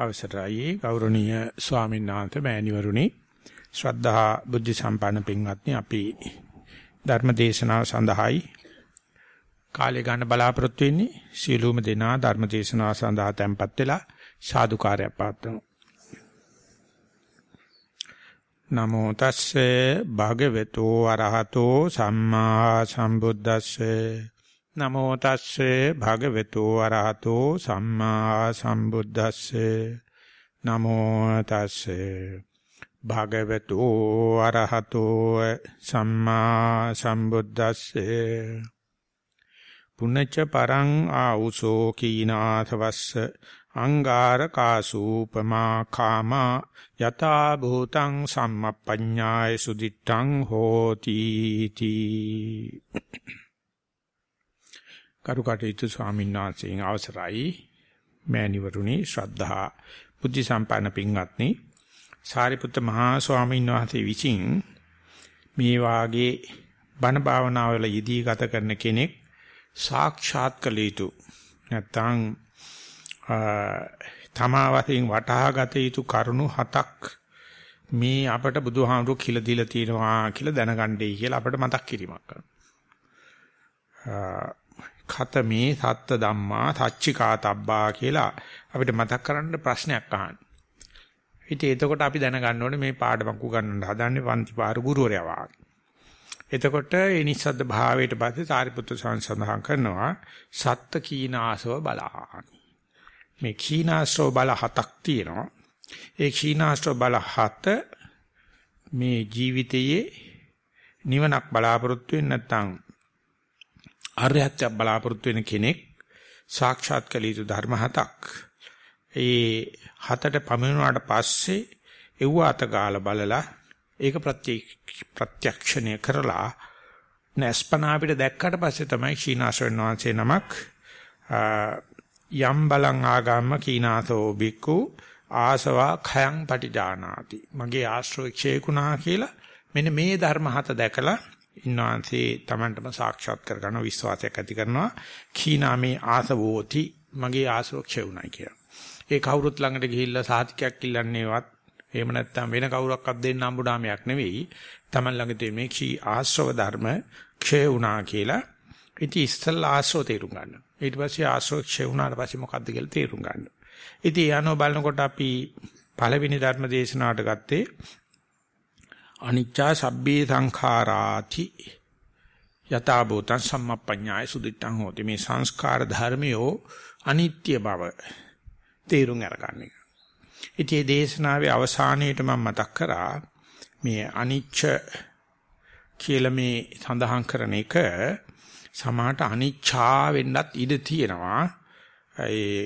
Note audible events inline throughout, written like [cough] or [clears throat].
අවසරයි. ගෞරවනීය ස්වාමීන් වහන්සේ මෑණිවරුනි. ශ්‍රද්ධා බුද්ධ සම්පන්න පින්වත්නි අපි ධර්ම දේශනාව සඳහායි කාලය ගන්න බලාපොරොත්තු වෙන්නේ. සීලූම දෙනා ධර්ම දේශනාව සඳහා tempත් වෙලා සාදුකාරයක් පාත්වමු නමෝ තස්සේ භගවතු අරහතෝ සම්මා සම්බුද්දස්සේ නමෝ තස්සේ භගවතු අරහතෝ සම්මා සම්බුද්දස්සේ. නමෝ තස්සේ භගවතු අරහතෝ සම්මා සම්බුද්දස්සේ. පුනච්ච පරං ආඋසෝ කීනාථවස්ස අංගාරකාසූපමා කාමා යතා භූතං සම්මප්පඤ්ඤාය සුදිත්තං හෝති තී. කරුකටයුතු ස්වාමීන් වහන්සේගෙන් අවසරයි මෑණිවරුනි ශ්‍රද්ධා බුද්ධ සම්පන්න පින්වත්නි සාරිපුත්ත මහා ස්වාමීන් වහන්සේ විසින් මේ වාගේ බණ භාවනාවල යෙදී ගත කරන කෙනෙක් සාක්ෂාත් කළ යුතු නැත්නම් තමා වශයෙන් වටහා ගත යුතු කරුණු හතක් මේ අපට බුදුහාමුදුරු කියලා දීලා තියෙනවා කියලා දැනගන්නයි කියලා අපිට මතක් කිරීමක් කරනවා. ඛතමේ සත්ත ධම්මා සච්චිකාතබ්බා කියලා අපිට මතක් කරන්න ප්‍රශ්නයක් අහන්න. ඉතින් එතකොට අපි දැනගන්න ඕනේ මේ පාඩමක් උගන්වන්න හදන්නේ පන්ති පාර ගුරුවරයා වාගේ. එතකොට ඒ නිස්සද්ද භාවයට පස්සේ සාරිපුත්‍ර සංසඳහන් කරනවා සත්ත කීනාසව බලානි. මේ කීනාසව බල හතක් තියෙනවා. ඒ කීනාසව බල හත මේ ජීවිතයේ නිවනක් බලාපොරොත්තු වෙන්නේ නැත්නම් ආර්යත්‍ය බලාපොරොත්තු වෙන කෙනෙක් සාක්ෂාත් කළ යුතු ධර්ම හතක්. ඒ හතට පමිනුවාට පස්සේ එව්ව අත ගාලා බලලා ඒක ප්‍රත්‍යක්ෂණය කරලා නැස්පනා අපිට දැක්කට පස්සේ තමයි ශීනාසවෙන් වහන්සේ නමක් යම් බලං ආගම්ම කීනාසෝ බික්කු ආසවා khයං පටිජානාති මගේ ආශ්‍රය ක්ෂේකුණා කියලා මෙන්න මේ ධර්ම හත දැකලා ඉන්නාන්සේ Tamanටම සාක්ෂාත් කරගන්න විශ්වාසයක් ඇති කරනවා කීනාමේ ආසවෝති මගේ ආශ්‍රෝක්ෂය උනායි කියලා. ඒ කවුරුත් ළඟට ගිහිල්ලා සාතිකයක් ඉල්ලන්නේවත් එහෙම නැත්නම් වෙන කවුරක්වත් දෙන්න අඹුඩාමයක් නෙවෙයි. Taman ළඟ තියෙන මේ කී ආශ්‍රව ධර්ම ක්ෂය වුණා කියලා. ඉතින් ඉස්සල්ලා ආශ්‍රව තේරුම් ගන්න. ඊට පස්සේ ආශ්‍රව ක්ෂය වුණාට පස්සේ මොකද්ද කියලා තේරුම් ගන්න. ඉතින් යano බලනකොට අපි පළවෙනි ධර්ම දේශනාවට ගත්තේ අනිච්චා සබ්බේ සංඛාරාති යතා භූතං සම්මප්පඤ්ඤාය සුදිට්ඨං හෝති මේ සංස්කාර ධර්මියෝ අනිත්‍ය බව තේරුම් අරගන්න එක. ඉතින් දේශනාවේ අවසානයේට මම මතක් කරා මේ අනිච්ච කියලා මේ සඳහන් කරන එක සමාට අනිච්චා වෙන්නත් ඉඩ තියෙනවා. ඒ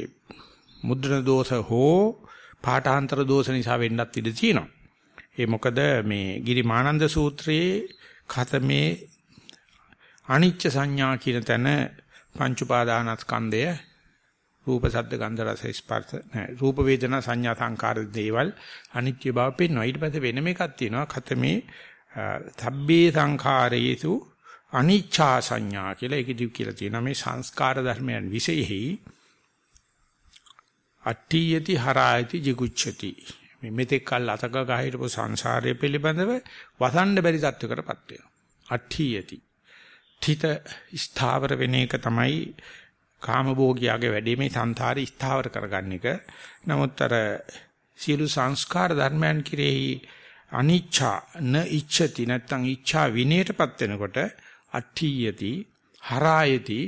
මුද්‍රණ දෝෂ හෝ පාඨාන්තර දෝෂ නිසා වෙන්නත් ඉඩ තියෙනවා. ඒ මොකද මේ ගිරිමානන්ද සූත්‍රයේ ඛතමේ අනිච්ච සංඥා කියන තැන පංච උපාදානස්කන්ධය රූප ශබ්ද ගන්ධ රස ස්පර්ශ නෑ රූප වේදනා සංඥා සංකාර දේවල් අනිත්‍ය බව පෙන්වනවා. ඊට පස්සේ වෙනම එකක් තියෙනවා. ඛතමේ සබ්බේ සංඛාරේසු අනිච්චා සංඥා කියලා ඒකදී කියලා තියෙනවා. මේ සංස්කාර ධර්මයන් විශේෂෙහි අට්ඨියති හරායති jigucchati. මේ මෙතෙක් කල් අතක ගහ හිටපු සංසාරය පිළිබඳව වසන්න බැරි තත්වයකටපත් වෙනවා. අට්ඨියති. තිත ස්ථාවර වෙන එක තමයි කාමභෝගියාගේ වැඩේ මේ සංසාරي ස්ථාවර කරගන්න එක. නමුත් අර සියලු සංස්කාර ධර්මයන් කිරෙහි අනිච්ඡා න ඉච්ඡති නැත්නම් ඉච්ඡා විනයටපත් වෙනකොට අට්ඨියති හරායති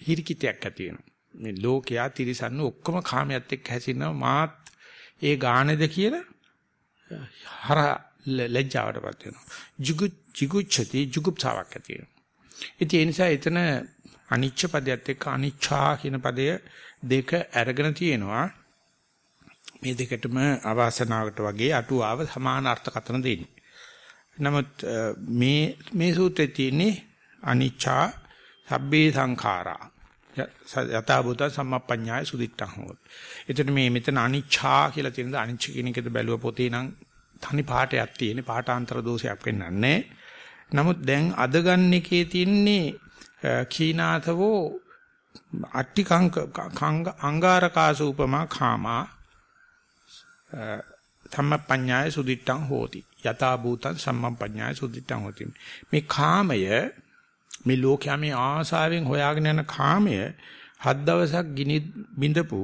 හිරිකිතයක් ඇති වෙනවා. මේ ලෝකයා තිරිසන්නු ඔක්කොම කාමයට එක්ක හැසිරෙනවා මාත් ඒ ගානේද කියලා හර ලැජ්ජාවටපත් වෙනවා. ජුගු ජිගුච්ඡති ජුගුප්සාවක් ඇති වෙනවා. ඉතින් ඒ නිසා එතන අනිච්ච පදයට එක්ක අනිච්ඡා කියන පදය දෙක අරගෙන තියෙනවා. මේ දෙකටම අවාසනාවකට වගේ අටුවාව සමාන අර්ථකථන දෙන්නේ. නමුත් මේ මේ සූත්‍රයේ තියෙන්නේ අනිච්චා සබ්බේ සංඛාරා යථා භූත සම්මප්පඤ්ඤාය සුදිට්ඨං හොත්. එතන මේ මෙතන අනිච්ඡා කියලා තියෙනද අනිච්ච කියන එකද බැලුව පොතේ නම් තනි පාඩයක් තියෙන පාඨාන්තර දෝෂයක් වෙන්නන්නේ. නමුත් දැන් අද ගන්න එකේ තියෙන්නේ කීනාතවෝ අට්ටි කංග අංගාරකාස උපමා කාමා සම්මප්පඤ්ඤාය සුදිට්ඨං හෝති. යතා භූතං සම්මප්පඤ්ඤාය සුදිට්ඨං හෝති. මේ කාමය මේ ලෝකයා මේ ආසාවෙන් හොයාගෙන යන කාමය හත් දවසක් ගිනි බිඳපු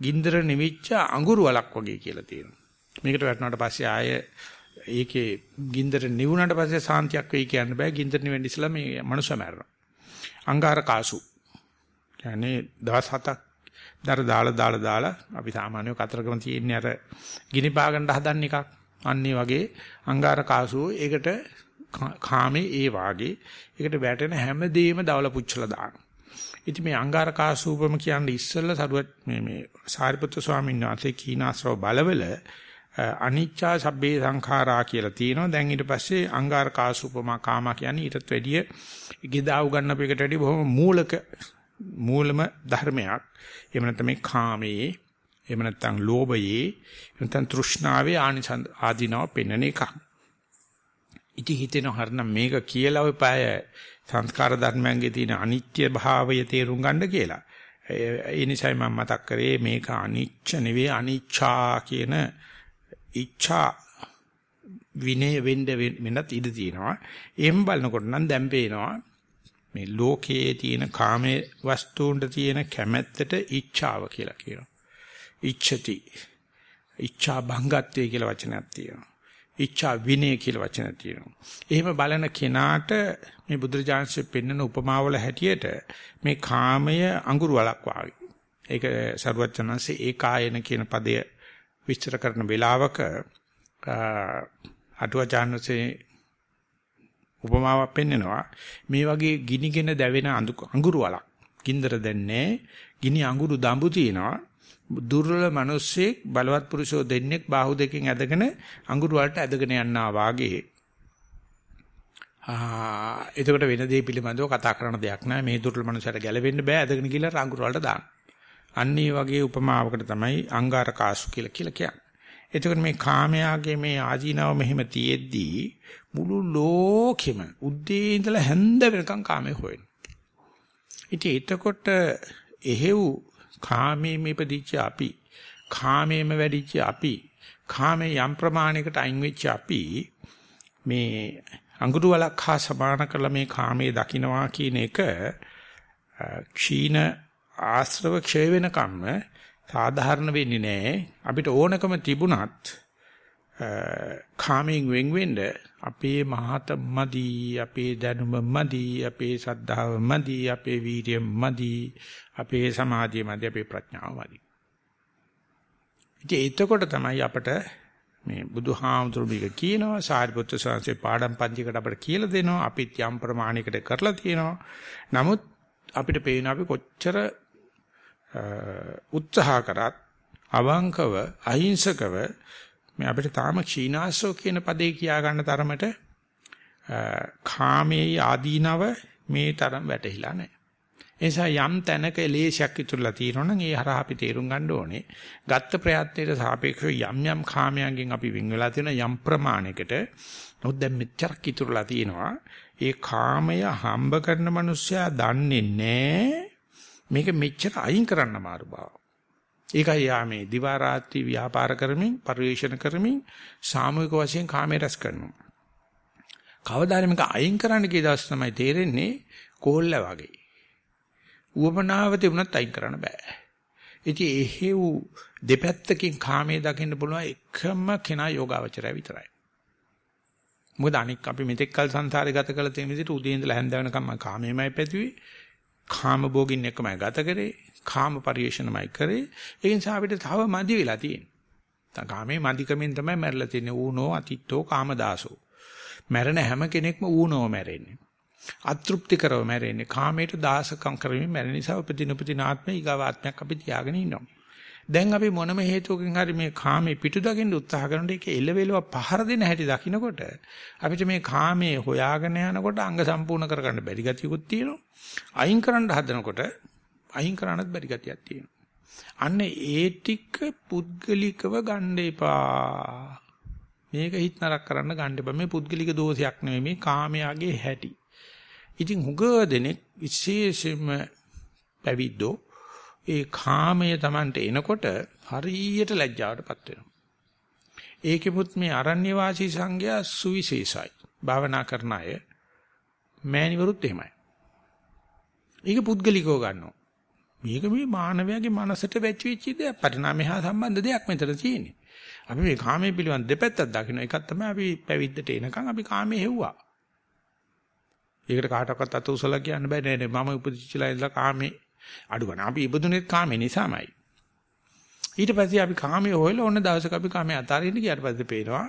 ගින්දර නිවිච්ච අඟුරු වලක් වගේ කියලා තියෙනවා. මේකට වැටුණාට පස්සේ ආය ඒකේ ගින්දර නිවුණාට පස්සේ සාන්තියක් වෙයි කියන්න බෑ. ගින්දර නිවෙන්න ඉස්සලා මේ මනුස්ස මැරෙනවා. අංගාර කාසු. කියන්නේ දවස් හතක් දර දාලා දාලා දාලා අපි සාමාන්‍යව කතරගම තියෙන්නේ අර ගිනි පාගන්න හදන එකක්. අන්නේ වගේ අංගාර කාසුව ඒකට කාමේ ඒ වාගේ ඒකට වැටෙන හැමදේම දවල පුච්චලා දානවා. ඉතින් මේ අංගාර කාසූපම කියන්නේ ඉස්සෙල්ලා සරුවත් මේ මේ සාරිපුත්‍ර ස්වාමීන් වහන්සේ කීනාශ්‍රව බලවල අනිච්චා සබ්බේ සංඛාරා කියලා තියෙනවා. දැන් ඊට පස්සේ අංගාර කාසූපමා කාමා කියන්නේ ඊටත් වැඩිය ගිදා උගන්නප එකට වැඩිය බොහොම මූලක මූලම ධර්මයක්. එහෙම නැත්නම් මේ කාමයේ එහෙම නැත්නම් ලෝභයේ එහෙම නැත්නම් තෘෂ්ණාවේ ආනිසං ආදීනව පෙන්වන එකක්. ඉති හිතෙන හරනම් මේක කියලා ඔය පාය සංස්කාර ධර්මයන්ගේ තියෙන අනිත්‍ය භාවය තේරුම් ගන්න කියලා. ඒ නිසයි මම මතක් කරේ මේක අනිච්ච නෙවෙයි අනිච්චා කියන ඉච්ඡා විනය වෙන්න වෙනත් ඉඩ තියෙනවා. එහෙම බලනකොට නම් දැන් පේනවා මේ ලෝකයේ තියෙන කාමයේ වස්තුන්ට තියෙන කැමැත්තට ඉච්ඡාව කියලා කියනවා. ඉච්ඡති. ඉච්ඡා භංගත්වය කියලා වචනයක් තියෙනවා. ඉච්ඡා විනය කියලා වචනයක් තියෙනවා. එහෙම බලන කෙනාට මේ බුදුරජාණන්සේ පෙන්වන උපමාවල හැටියට මේ කාමය අඟුරු වලක් වාගේ. ඒක සරුවචනන්සේ ඒකායන කියන පදය විස්තර කරන වෙලාවක අටුවචාන්සේ උපමාවක් පෙන්නනවා මේ වගේ ගිනිගෙන දැවෙන අඟුරු වලක් ගින්දර දැන්නේ ගිනි අඟුරු දඹු තියෙනවා දුර්වල මිනිස්සෙක් බලවත් පුරුෂෝ දෙන්නෙක් බාහුව දෙකෙන් ඇදගෙන අඟුරු වලට ඇදගෙන යනවා වාගේ ආ එතකොට වෙන දේ පිළිබඳව කතා කරන දෙයක් නෑ මේ දුර්වල මනුස්සයට ගැලවෙන්න බෑ ඇදගෙන ගිහලා අඟුරු වලට දාන්න. අන්න ඒ වගේ උපමාවකට තමයි අංගාර කාසු කියලා කියලා කියන්නේ. එතකොට මේ කාමයාගේ මේ ආජීනව මෙහෙම තියෙද්දී මුළු ලෝකෙම උද්දී ඉඳලා හැන්ද වෙනකන් කාමේ හොයන. ඉතින් එතකොට එහෙව් කාමයේ මේපදිච්ච අපි. කාමයේම වැඩිච්ච අපි. කාමයේ යම් ප්‍රමාණයකට අයින් වෙච්ච අපි මේ අඟුරු වලක් හා සමාන කරලා මේ කාමයේ දකින්නවා කියන එක ක්ෂීණ ආශ්‍රව ක්ෂය වෙනකම්ම සාධාරණ වෙන්නේ නැහැ අපිට ඕනකම තිබුණත් කාමයෙන් වෙන් වෙන්න අපේ මහත මදි අපේ දැනුම මදි අපේ ශ්‍රද්ධාව මදි අපේ වීර්යය මදි අපේ සමාධිය මදි අපේ ප්‍රඥාව මදි. ඉතින් එතකොට තමයි අපට මේ බුදුහාමුදුරු මේක කියනවා සාරිපුත්‍ර ස්වාමීන් පාඩම් පන්තිකට අපිට කියලා දෙනවා අපිත් යම් ප්‍රමාණයකට කරලා තියෙනවා. නමුත් අපිට පේන අපි කොච්චර උත්සාහ කරත් අවංකව අහිංසකව මේ අපිට තාම ක්ෂීනාසෝ කියන පදේ කියා ගන්න තරමට කාමයේ ආදීනව මේ තරම් වැටහිලා නැහැ. ඒ නිසා යම් තැනක ලේසියක් ඉතුරුලා තියෙනවනම් ඒ හරහා අපි තේරුම් ගන්න ඕනේ. ගත්ත ප්‍රයත්නයේ සාපේක්ෂව යම් යම් කාමයන්ගෙන් අපි වෙන් වෙලා තියෙන යම් ප්‍රමාණයකට නමුත් දැන් මෙච්චරක් ඉතුරුලා තියෙනවා. ඒ කාමය හම්බ කරන මිනිස්සයා දන්නේ නැහැ මේක මෙච්චර අයින් කරන්න අමාරු බව. ඒකයි යා මේ දිවා රාත්‍රී ව්‍යාපාර කරමින් පරිවේෂණ කරමින් සාමූහික වශයෙන් කාමයේ රැස් කරනවා. කවදාද මේක අයින් කරන්න කී දවස් තමයි තේරෙන්නේ කෝල්ල වගේ. උවමනාව තිබුණත් අයින් කරන්න බෑ. ඉතින් එහෙව් දෙපැත්තකින් කාමයේ දකින්න පුළුවන් එකම කෙනා යෝගාවචරය විතරයි. මොකද අනික අපි මෙතෙක් කල සංසාරේ ගත කළ තේ විදිහට උදේ ඉඳලා හැන්ද වෙනකම් කාමයේමයි පැතුවේ. කාම භෝගින් එකමයි ගත කරේ. කාම පරිේශනමයි කරේ. ඒ නිසා අපිට තව මදි වෙලා තියෙනවා. කාමේ මදිකමෙන් තමයි මැරලා තියෙන්නේ. ඌනෝ අතිත්තෝ කාමදාසෝ. මැරෙන හැම කෙනෙක්ම ඌනෝ මැරෙන්නේ. අතෘප්ති කරව මැරෙන්නේ. කාමයට දාසකම් කරමින් මැරෙන නිසා උපදින උපදින ආත්මය ඊගාව ආත්මයක් අපි තියාගෙන ඉන්නවා. දැන් අපි මොනම හේතුවකින් හරි මේ කාමේ පිටු දකින්න උත්සාහ කරනකොට ඒක එළවෙලව පහර දෙන හැටි දකින්නකොට අපිට මේ කාමේ හොයාගෙන යනකොට අංග සම්පූර්ණ කරගන්න බැරි ගතියකුත් තියෙනවා. අයින් කරන්න හදනකොට අයින් කරන්නත් බැරි ගතියක් තියෙනවා. අන්න ඒ ටික පුද්ගලිකව ගන්න එපා. මේක හිත නරක කරන්න ගන්න එපා. මේ පුද්ගලික දෝෂයක් නෙමෙයි මේ කාමයාගේ හැටි. ඉතින් හුඟ දෙනෙක් විශේෂයෙන්ම පැවිද්දෝ ඒ කාමය Tamanට එනකොට හරියට ලැජ්ජාවටපත් වෙනවා. ඒකෙමුත් මේ අරණ්‍ය වාසී සංඝයා සුවිශේෂයි. භාවනා කරන අය මෑණිවරුත් එහෙමයි. ඒක පුද්ගලිකව ගන්නවා. මේක මේ මානවයාගේ මනසට වැච්චිච්ච දෙයක් පරිණාමය හා සම්බන්ධ දෙයක් මෙතන තියෙන්නේ. අපි මේ කාමයේ පිළිවන් දෙපැත්තක් දකින්න එකක් තමයි අපි පැවිද්දට එනකන් අපි කාමයේ හෙව්වා. ඒකට කාටවත් අත උසලා කියන්න බෑ නෑ නෑ මම උපදිච්චලා ඉඳලා කාමේ අඩු ගන්න. අපි ඉබදුනේ කාමේ නිසාමයි. ඊට පස්සේ අපි කාමයේ හොයලා ඕන දවසක අපි කාමයේ අතාරින්න ගියාට පස්සේ පේනවා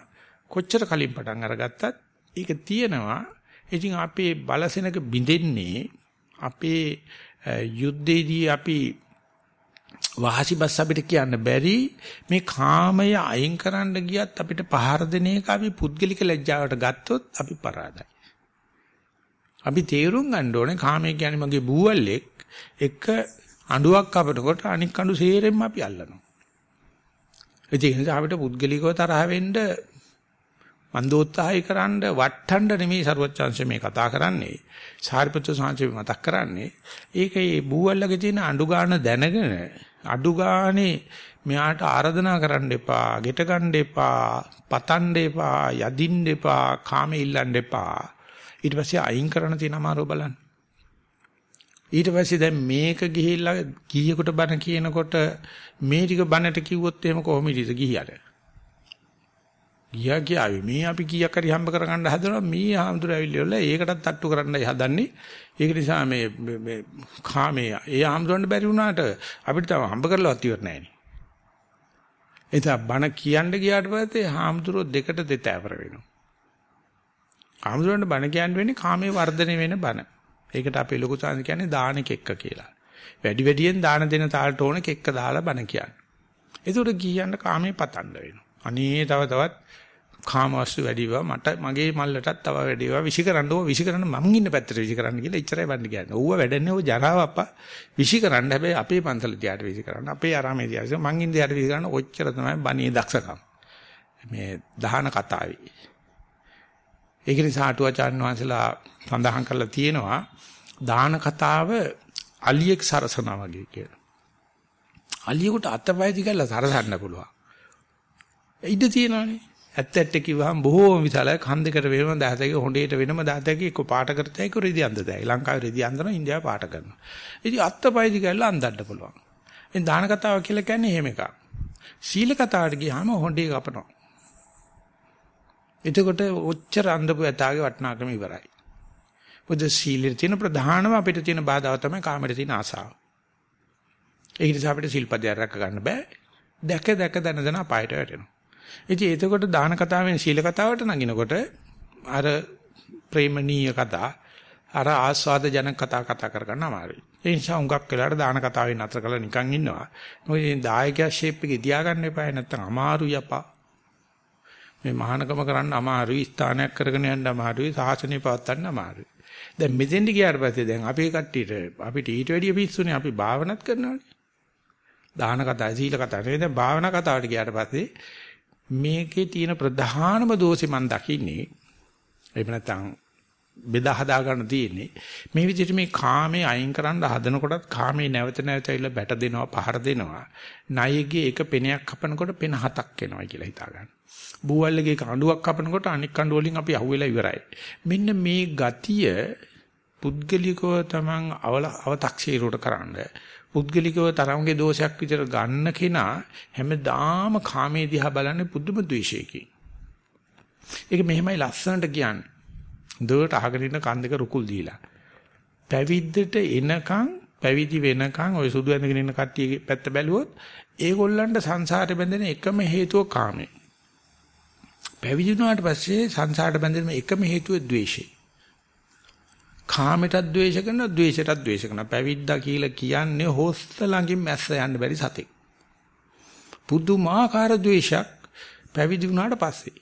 කොච්චර කලින් පටන් අරගත්තත් ඒක තියෙනවා. ඉතින් අපේ බලසෙනක බිඳෙන්නේ අපේ යුද්ධයේදී අපි වාසිබස් අපිට කියන්න බැරි මේ කාමය අයින් කරන්න ගියත් අපිට පහර දෙන එක අපි පුද්ගලික ලැජ්ජාවට ගත්තොත් අපි පරාදයි. අපි තේරුම් ගන්න ඕනේ කාමය කියන්නේ මගේ බූවල්ලෙක් එක අඬුවක් කපනකොට අනික් අඬු සේරෙන්න අපි අල්ලනවා. ඒ නිසා අපිට පුද්ගලිකව තරහ වෙන්න මන්දෝත්සාහය කරන්න වට්ටන්න නෙමෙයි සරුවච්චාන්සේ මේ කතා කරන්නේ. සාරිපුත්‍ර සාංශේ මතක් කරන්නේ. ඒකේ බූවල්ලගේ තියෙන අඬු ගන්න දැනගෙන අඩු ගානේ මෙයාට ආරාධනා කරන්න එපා, ගෙට ගන්න එපා, පතන්න එපා, යදින්න එපා, කාමේ ඉල්ලන්න එපා. ඊට පස්සේ අයින් කරන්න තියෙන අමාරුව බලන්න. ඊට පස්සේ දැන් මේක ගිහිල්ලා කීයකට බණ කියනකොට මේ ටික බණට කිව්වොත් එහෙම කොහොමද ගිහියට? ගියා කියාවි මේ අපි කීයක් හරි හම්බ කරගන්න හදනවා මේ ආම්දුර ඇවිල්ලා ඒකටත් තට්ටු කරන්නයි හදන්නේ. ඒක නිසා මේ මේ කාමයේ ඒ ආම්දුරන්න බැරි වුණාට අපිට තව හම්බ කරලවත් ඉවර නැහැ නේ. එතන බණ කියන්න ගියාට පස්සේ ආම්දුරෝ දෙකට දෙතෑවර වෙනවා. ආම්දුරන්න බණ කියන්න වෙන්නේ කාමයේ වර්ධනය වෙන බණ. ඒකට අපේ ලොකු සාන්ති කියන්නේ දාන කෙක්ක කියලා. වැඩි වැඩියෙන් දාන දෙන තාලට ඕන කෙක්ක දාලා බණ කියන්න. ඒකට කියන්න කාමයේ පතන්න වෙනවා. අනේ තව තවත් කාම වස්තු වැඩි වේවා මට මගේ මල්ලටත් තව වැඩි වේවා විෂිකරන්න ඕව විෂිකරන්න මං ඉන්න පැත්තට විෂිකරන්න කියලා ඉච්චරයි වන්න කියන්නේ. ඌව වැඩන්නේ ඌ ජරාව අප්පා විෂිකරන්න හැබැයි අපේ පන්සල තියාට විෂිකරන්න අපේ ආරාමේ තියාට මං ඉන්න තියාට විෂිකරන්න ඔච්චර තමයි බණේ දක්ෂකම්. මේ දහන කතාවේ. ඒක නිසා අටුවාචාන් වහන්සේලා සඳහන් කරලා තියෙනවා දාන කතාව අලියෙක් සරසනවා වගේ කියලා. අලියෙකුට අතපය දිගලා සරසන්න පුළුවන්. ඉඩ තියෙනවානේ. ඇත්ත ඇත්ත කිව්වහම බොහෝම විශාලයි කන් දෙකට වෙනම දහතක හොඬේට වෙනම දහතක එක්ක පාට කරතයි එක්ක රෙදි අන්දතයි. ලංකාවේ රෙදි අන්දනවා ඉන්දියාවේ පාට කරනවා. ඉතින් අත්පය දිගලා අන්දන්න පුළුවන්. එන් දාන කතාව කියලා කියන්නේ එහෙම එකක්. සීල කතාවට ගියාම හොඬේ කපනවා. එතකොට ඔච්චර අන්දපු යතාගේ වටිනාකම ඉවරයි. බුද්ධ සීලෙට තියෙන ප්‍රධානම අපිට තියෙන බාධාව තමයි කාමයට තියෙන ආසාව. ඒ නිසා අපිට සිල්පදයක් රැක ගන්න බෑ. දැක දැක දන දන අපායට වැටෙනවා. ඉතින් එතකොට දාන කතාවෙන් සීල කතාවට නගිනකොට අර ප්‍රේමණීය කතා අර ආස්වාද ජනක කතා කතා කරගන්න අමාරුයි. ඒ නිසා හුඟක් වෙලාට දාන කතාවෙන් අතර කළා නිකන් ඉන්නවා. මොකද මේ දායකයා ෂේප් එකේ තියාගන්න එපා නැත්තම් අමාරුයි අපා. මේ මහානකම කරන්න අමාරුයි ස්ථානයක් කරගෙන යන්න අමාරුයි සාසනය පවත්වන්න අමාරුයි. දැන් මෙතෙන්ට ගියාට පස්සේ දැන් අපේ කට්ටියට අපිට ඊට වැඩිය පිස්සුනේ අපි භාවනාත් කරනවානේ. දාන කතා සීල කතා නෙවෙයි දැන් භාවනා කතාවට ගියාට පස්සේ මේකේ තියෙන ප්‍රධානම දෝෂේ මම දකින්නේ එහෙම නැත්නම් බෙදා හදා ගන්න තියෙන්නේ මේ විදිහට මේ කාමයේ අයින් කරන්න හදනකොටත් කාමයේ නැවත නැවත ඇවිල්ලා බැට දෙනවා පහර දෙනවා ණයගේ එක පෙනයක් කපනකොට පෙන හතක් එනවා කියලා හිතා ගන්න. බූවල්ලගේ කඬුවක් කපනකොට අනික් කඬු වලින් අපි අහුවෙලා ඉවරයි. මෙන්න මේ ගතිය පුද්ගලිකව තමන් අවතක්සීරුවට කරන්න පුද්ගලිකව තරම්ගේ දෝෂයක් විතර ගන්න කෙනා හැමදාම කාමයේ දිහා බලන්නේ පුදුම ද්වේෂයකින්. ඒක මෙහෙමයි ලස්සනට කියන්නේ. දුවට අහගෙන ඉන්න කන් දෙක රුකුල් දීලා. පැවිද්දට එනකන් පැවිදි වෙනකන් ওই සුදු ඇඳගෙන ඉන්න කට්ටියගේ පැත්ත බැලුවොත් ඒගොල්ලන්ට සංසාරේ බැඳෙන එකම හේතුව කාමය. පැවිදි වුණාට පස්සේ සංසාරට බැඳෙන එකම හේතුව ද්වේෂය. කාමයටත් ද්වේෂ කරනවා ද්වේෂයටත් ද්වේෂ කරනවා. පැවිද්දා කියලා කියන්නේ හොස්ත ළඟින් මැස්ස යන්න බැරි සතෙක්. පුදුමාකාර ද්වේෂයක් පැවිදි වුණාට පස්සේ.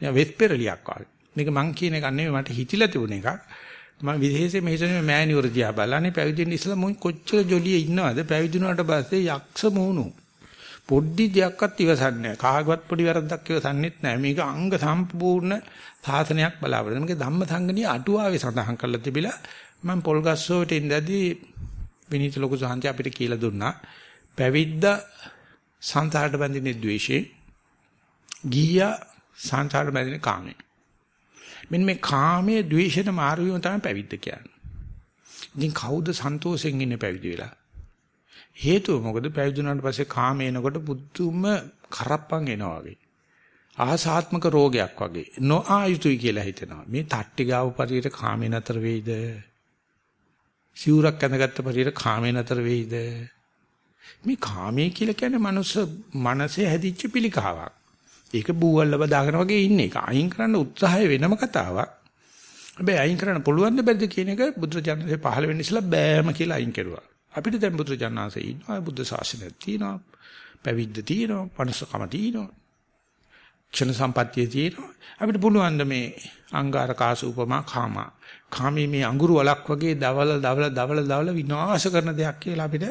යා වෙස්පෙරලියක් වගේ. මේක මං කියන එක නෙමෙයි මට හිතිලා තිබුණ එකක්. මම විශේෂයෙන්ම හිතන්නේ මෑණිවර දිහා බලන්නේ පැවිදි වෙන්න ඉස්සලා මොන් කොච්චර ජොලියේ ඉන්නවද? පැවිදි වුණාට පස්සේ යක්ෂ මොහුණු පොඩි දෙයක්වත් ඉවසන්නේ නැහැ. කාගවත් පොඩි වැරද්දක් ඉවසන්නේත් නැහැ. මේක අංග සම්පූර්ණ සාසනයක් බලාපොරොත්තු. මේක ධම්මසංගණී අටුවාවේ සඳහන් කරලා තිබිලා මම පොල්ගස්සෝට ඉඳදී විනීත ලොකු සහන්ති අපිට කියලා දුන්නා. පැවිද්ද සංසාරට බැඳින්නේ ද්වේෂේ. ගිහියා සංසාර බැඳෙන කාමේ. මෙන්න මේ කාමයේ ද්වේෂයට මාරු වීම තමයි පැවිද්ද කියන්නේ. ඉතින් කවුද සන්තෝෂෙන් ඉන්නේ පැවිදි වෙලා? හේතුව මොකද පැවිදි වුණාට පස්සේ කාම එනකොට පුදුම කරප්පන් එනවා වගේ. ආසාත්මක රෝගයක් වගේ. නොආයුතුයි කියලා හිතෙනවා. මේ තට්ටි ගාව පරියට කාමේ නතර වෙයිද? සිවුරක් ඇඳගත්ත පරියට කාමේ නතර වෙයිද? මේ කාමයේ කියලා කියන්නේ මනුස්ස මනසේ හැදිච්ච පිළිකාවක්. ඒක බූවල්ල බදාගෙන වගේ ඉන්නේ. ඒක අයින් කරන්න උත්සාහය වෙනම කතාවක්. හැබැයි අයින් කරන්න පුළුවන් දෙ බැරිද කියන එක බුදුරජාණන්සේ පහළ වෙන්න ඉස්සලා බෑම කියලා අයින් කරුවා. අපිට දැන් බුදුරජාණන්සේ ඉන්නවා බුද්ධ ශාසනය තියෙනවා. පැවිද්ද තියෙනවා. මනුස්සකම තියෙනවා. ක්ෂණ සම්පත්තිය තියෙනවා. අපිට පුළුවන් මේ අංගාර කාසූපමා කාමා. කාමී මේ අඟුරු වලක් වගේ දවල දවල දවල දවල විනාශ කරන දෙයක් කියලා අපිට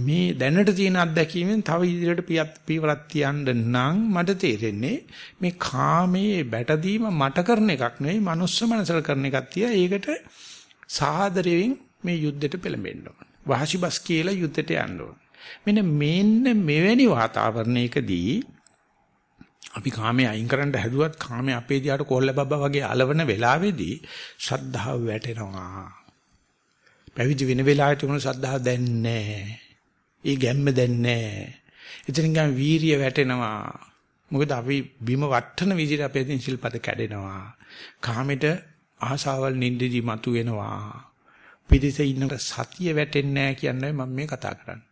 මේ දැනට තියෙන අත්දැකීමෙන් තව ඉදිරියට පියත් පියවරක් තියන්න නම් මට තේරෙන්නේ මේ කාමයේ බැටදීම මට කරන එකක් නෙවෙයි මනුස්ස මනසල කරන එකක් තියා ඒකට සාදරයෙන් මේ යුද්ධෙට පෙළඹෙන්න ඕන. වාසිබස් කියලා යුද්ධෙට යන්න ඕන. මෙන්න මෙන්න මෙවැනි වාතාවරණයකදී අපි කාමයේ අයින් කරන්න හැදුවත් කාමයේ අපේ දිහාට කොල්ල බබ්බා වගේ අලවන වෙලාවේදී ශ්‍රද්ධාව වැටෙනවා. පැවිදි වෙන වෙලාවේ තිබුණු ශ්‍රද්ධාව දැන් නැහැ. ඒ ගැම්ම දැන් නැහැ. එතනින් ගම වීරිය වැටෙනවා. මොකද අපි බිම වට්ටන විදිහට අපේ තියෙන ශිල්පද කැඩෙනවා. කාමෙට ආසාවල් නින්දදී මතුවෙනවා. පිටිසේ ඉන්නට සතිය වැටෙන්නේ නැහැ කියන්නේ මම මේ කතා කරන්නේ.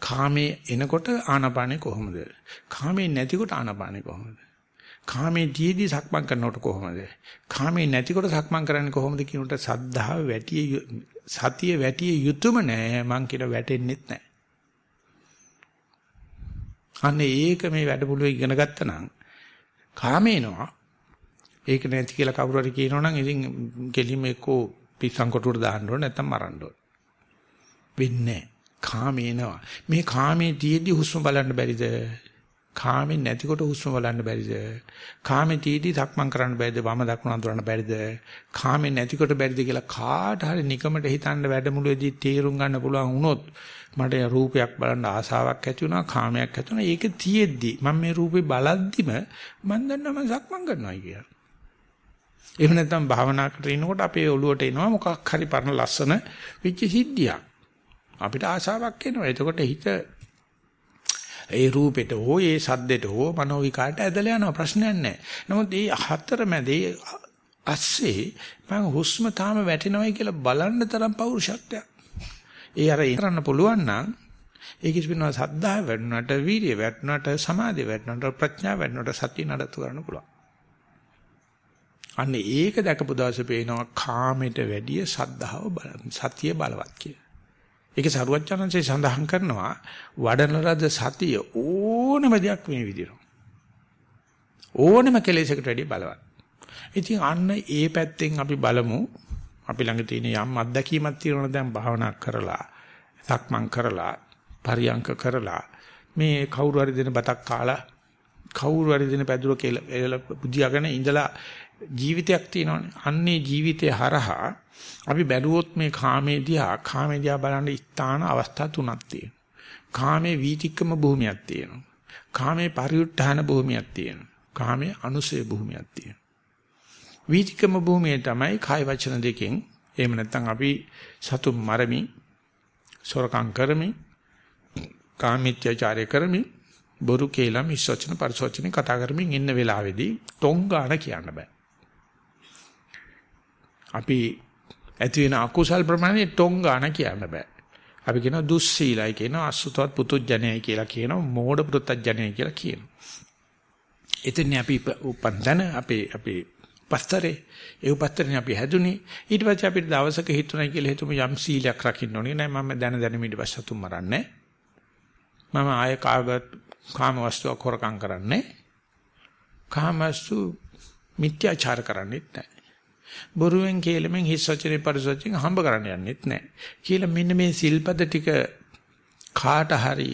කාමේ එනකොට ආනපානේ කොහොමද? කාමේ නැතිකොට ආනපානේ කොහොමද? කාමේ දීදී සක්මන් කරනකොට කොහොමද? කාමේ නැතිකොට සක්මන් කරන්නේ කොහොමද කියනට සද්ධාව වැටිය සතිය වැටිය යුතුයම නෑ මං කියලා වැටෙන්නෙත් නෑ. අනේ ඒක මේ වැඩපොළුවේ ඉගෙන ගත්තා නම් කාමේනවා ඒක නැති කියලා කවුරු හරි කියනවනම් ඉතින් කෙලිම එක්කෝ පිස්සන් කොටුවට දාන්න ඕන නැත්නම් මරන්න ඕන. වෙන්නේ කාමේනවා. මේ කාමේ තියෙද්දි හුස්ම බලන්න බැරිද? කාමෙන් නැතිකොට හුස්ම බලන්න බැරිද? කාමෙන් තීටි සක්මන් කරන්න බැරිද? වම දකුණ අඳුරන්න බැරිද? කාමෙන් නැතිකොට බැරිද කියලා කාට හරි නිකමට හිතන්න වැඩමුළුවේදී තීරුම් ගන්න පුළුවන් වුණොත් මට රූපයක් බලන්න ආසාවක් ඇති වුණා, කාමයක් ඇති වුණා. ඒක තියෙද්දි මම මේ රූපේ බලද්දිම මම දන්නවා මම සක්මන් කරනවා කියලා. එහෙම නැත්නම් භාවනා කරගෙන ඉනකොට අපේ ඔළුවට එනවා මොකක් හරි පරණ ලස්සන වෙච්ච සිද්ධියක්. අපිට ආසාවක් එනවා. එතකොට හිත ඒ රූපෙට හෝ ඒ සද්දෙට හෝ මනෝ විකාරට ඇදලා යනවා ප්‍රශ්නයක් නැහැ. නමුත් මේ හතරමැදේ අස්සේ මම හුස්ම තාම වැටෙනවයි කියලා බලන්න තරම් පෞරුෂත්වයක්. ඒ අර කරන්න පුළුවන් නම් ඒක ඉස්පිනවා සද්ධා වැඩුණාට වීර්ය වැඩුණාට සමාධිය වැඩුණාට ප්‍රඥා වැඩුණාට සතිය නඩත්තු කරන්න පුළුවන්. අන්න ඒක දැකපු දවසේ පේනවා කාමයට වැඩිය සද්ධාව සතිය බලවත් කියලා. ඒක සරුවච්චනන්සේ සඳහන් කරනවා වඩන ලද සතිය ඕනම දෙයක් මේ විදිහට. ඕනම කෙලෙසකට වැඩිය බලවත්. ඉතින් අන්න ඒ පැත්තෙන් අපි බලමු අපි ළඟ තියෙන යම් අත්දැකීමක් තියෙනවා දැන් භාවනා කරලා සක්මන් කරලා පරියංක කරලා මේ කවුරු හරි දෙන බතක් කාලා කවුරු හරි දෙන පැදුර කියලා බුදියාගෙන ඉඳලා ජීවිතයක් තියෙනවනේ. අන්නේ ජීවිතය හරහා අපි බැලුවොත් මේ කාමේ දිහා කාමේ දිහා බලන ස්ථාන අවස්ථා තුනක් තියෙනවා. කාමේ වීතික්කම භූමියක් තියෙනවා. කාමේ පරිඋත්ථාන භූමියක් තියෙනවා. කාමේ අනුසය භූමියක් තියෙනවා. වීතික්කම භූමිය තමයි කාය වචන දෙකෙන් එහෙම නැත්නම් අපි සතු මරමි සොරකම් කරමි කාමීත්‍යචාරය කරමි බොරු කේලම් ඉස්සචන පරිසවචන කතා කරමින් ඉන්න වෙලාවේදී තොංගාන කියන්න බෑ. අපි ඇති වෙන අකුසල් ප්‍රමාණය ටොංගාන කියන්න බෑ. අපි කියනවා දුස්සීලයි කියනවා අසුතවත් පුතුජණයයි කියලා කියනවා මෝඩ පුතුජණයයි කියලා කියනවා. එතන අපි උපන්දන අපේ අපේ පස්තරේ ඒ උපස්තරේ අපි හැදුනේ. ඊට පස්සේ අපිට දවසක හිතුණයි කියලා හිතුම යම් සීලයක් රකින්න ඕනේ නෑ. මම දැන දැන ඊට පස්සේ සතුම් මරන්නේ මම ආය කාගත් කාම වස්තුවක් හොරකම් කරන්නේ කාමසු මිත්‍යාචාර කරන්නේත් නෑ. බොරුවෙන් කේලමෙන් හිස් වචනේ පරිසවචෙන් හම්බ කරන්න යන්නෙත් නැහැ. කියලා මෙන්න මේ සිල්පද ටික කාට හරි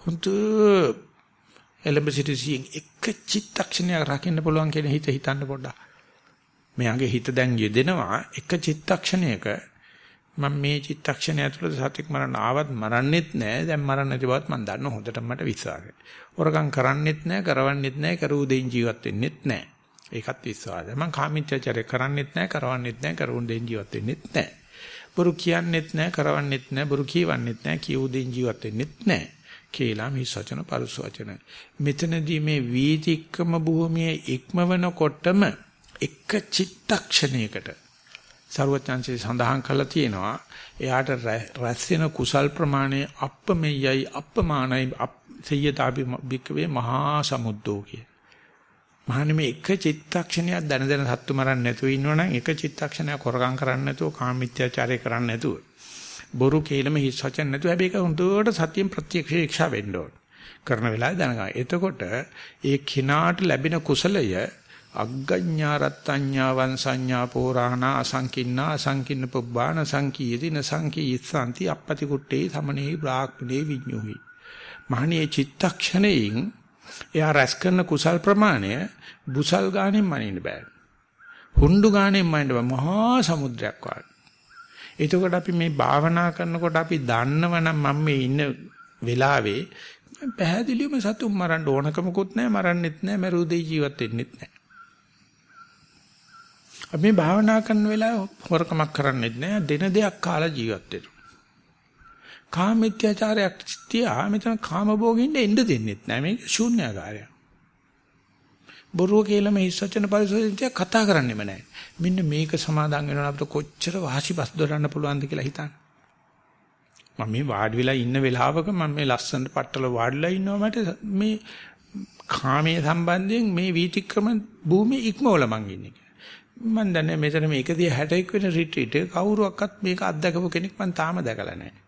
හුතු එලඹ සිටිසියෙන් එක චිත්තක්ෂණයක් රකින්න පුළුවන් කියන හිත හිතන්න පොඩ්ඩක්. මෙයාගේ හිත දැන් යෙදෙනවා එක චිත්තක්ෂණයක මම මේ චිත්තක්ෂණය ඇතුළත සතෙක් මරන්න ආවත් මරන්නෙත් නෑ. දැන් මරන්න නැති බවත් මම දන්න හොඳටම මට විශ්වාසයි. හොරකම් කරන්නෙත් නෑ, කරවන්නෙත් නෑ, කරුව දෙයින් ජීවත් වෙන්නෙත් නෑ. ඒකත් විශ්වාසයි. මම කාමීත්‍යචාරය කරන්නෙත් නෑ, කරවන්නෙත් නෑ, කරුවන් දෙයින් ජීවත් වෙන්නෙත් නෑ. බොරු කියන්නෙත් නෑ, කරවන්නෙත් නෑ, බොරු කියවන්නෙත් නෑ, කියු දෙයින් ජීවත් වෙන්නෙත් නෑ. කේලා මේ සචන පරුස වචන. මෙතනදී මේ වීතික්කම භූමියේ ඉක්මවනකොටම එක චිත්තක්ෂණයකට ਸਰවඥාන්සේ සඳහන් කළා තියෙනවා එයාට රැස් වෙන කුසල් ප්‍රමාණය අප්පමෙයයි අප්පමානයි සෙය්‍යතාපි බික්කවේ මහා සමුද්දෝ කිය. මහන්නේ මේ එක චිත්තක්ෂණයක් දැන දැන සත්තු මරන්න නැතුව ඉන්නවනම් එක චිත්තක්ෂණයක් හොරගම් කරන්න නැතුව කාමීත්‍යාචාරය කරන්න නැතුව බොරු කේලම හිස් වචන නැතුව හැබැයි ඒක හොඳට සතියෙන් ප්‍රත්‍යක්ෂ වෙන්න ඕන. කරන වෙලාවේ දැනගන්න. එතකොට ඒ කිනාට ලැබෙන කුසලය අග්ගඤ්ඤා රත්ත්‍ඤ්ඤා වංසඤ්ඤා පෝරාණා අසංකින්නා අසංකින්න පුබ්බාන සංකීයති නසංකීස්සanti අපපති කුට්ටේ සමනේ බ්‍රාහ්මනේ විඤ්ඤුහි මහණියේ චිත්තක්ෂණයෙන් එයා රැස් කරන කුසල් ප්‍රමාණය බුසල් ගානෙන් මනින්න බෑ. හුඬු ගානෙන් මනින්න බෑ. මහා සමුද්‍රයක් වගේ. එතකොට අපි මේ භාවනා කරනකොට අපි දන්නවනම් මම මේ ඉන්න වෙලාවේ පැහැදිලිවම සතුන් මරන්න ඕනකමකුත් නැහැ මරන්නෙත් නැහැ මරුදේ ජීවත් වෙන්නෙත් නැහැ අපි මේ භාවනා කරන වෙලාවේ හොරකමක් කරන්නේත් නෑ. දින දෙයක් කාලා ජීවත් වෙනවා. කාමීත්‍යචාරයක් තියා මෙතන කාමභෝගින්ද එන්න දෙන්නෙත් නෑ මේක ශූන්‍යාකාරයක්. බොරුව කියලා මේ සත්‍යන පරිසෝධිතය කතා කරන්නෙම නෑ. මෙන්න මේක සමාදන් වෙනවා අපිට කොච්චර වාසිපස් දොරන්න පුළුවන්ද කියලා හිතන්න. මම මේ වාඩි වෙලා ඉන්න වෙලාවක මම මේ ලස්සන පట్టල වාඩිලා ඉන්නවා මට මේ කාමයේ සම්බන්ධයෙන් මේ වීතික්‍රම භූමිය ඉක්මවල මං ඉන්නේ. මම දන්නේ මෙතන මේ 161 වෙන රිට්‍රීට් එක කවුරුවක්වත් මේක අත්දකපු කෙනෙක් මම තාම දැකලා නැහැ.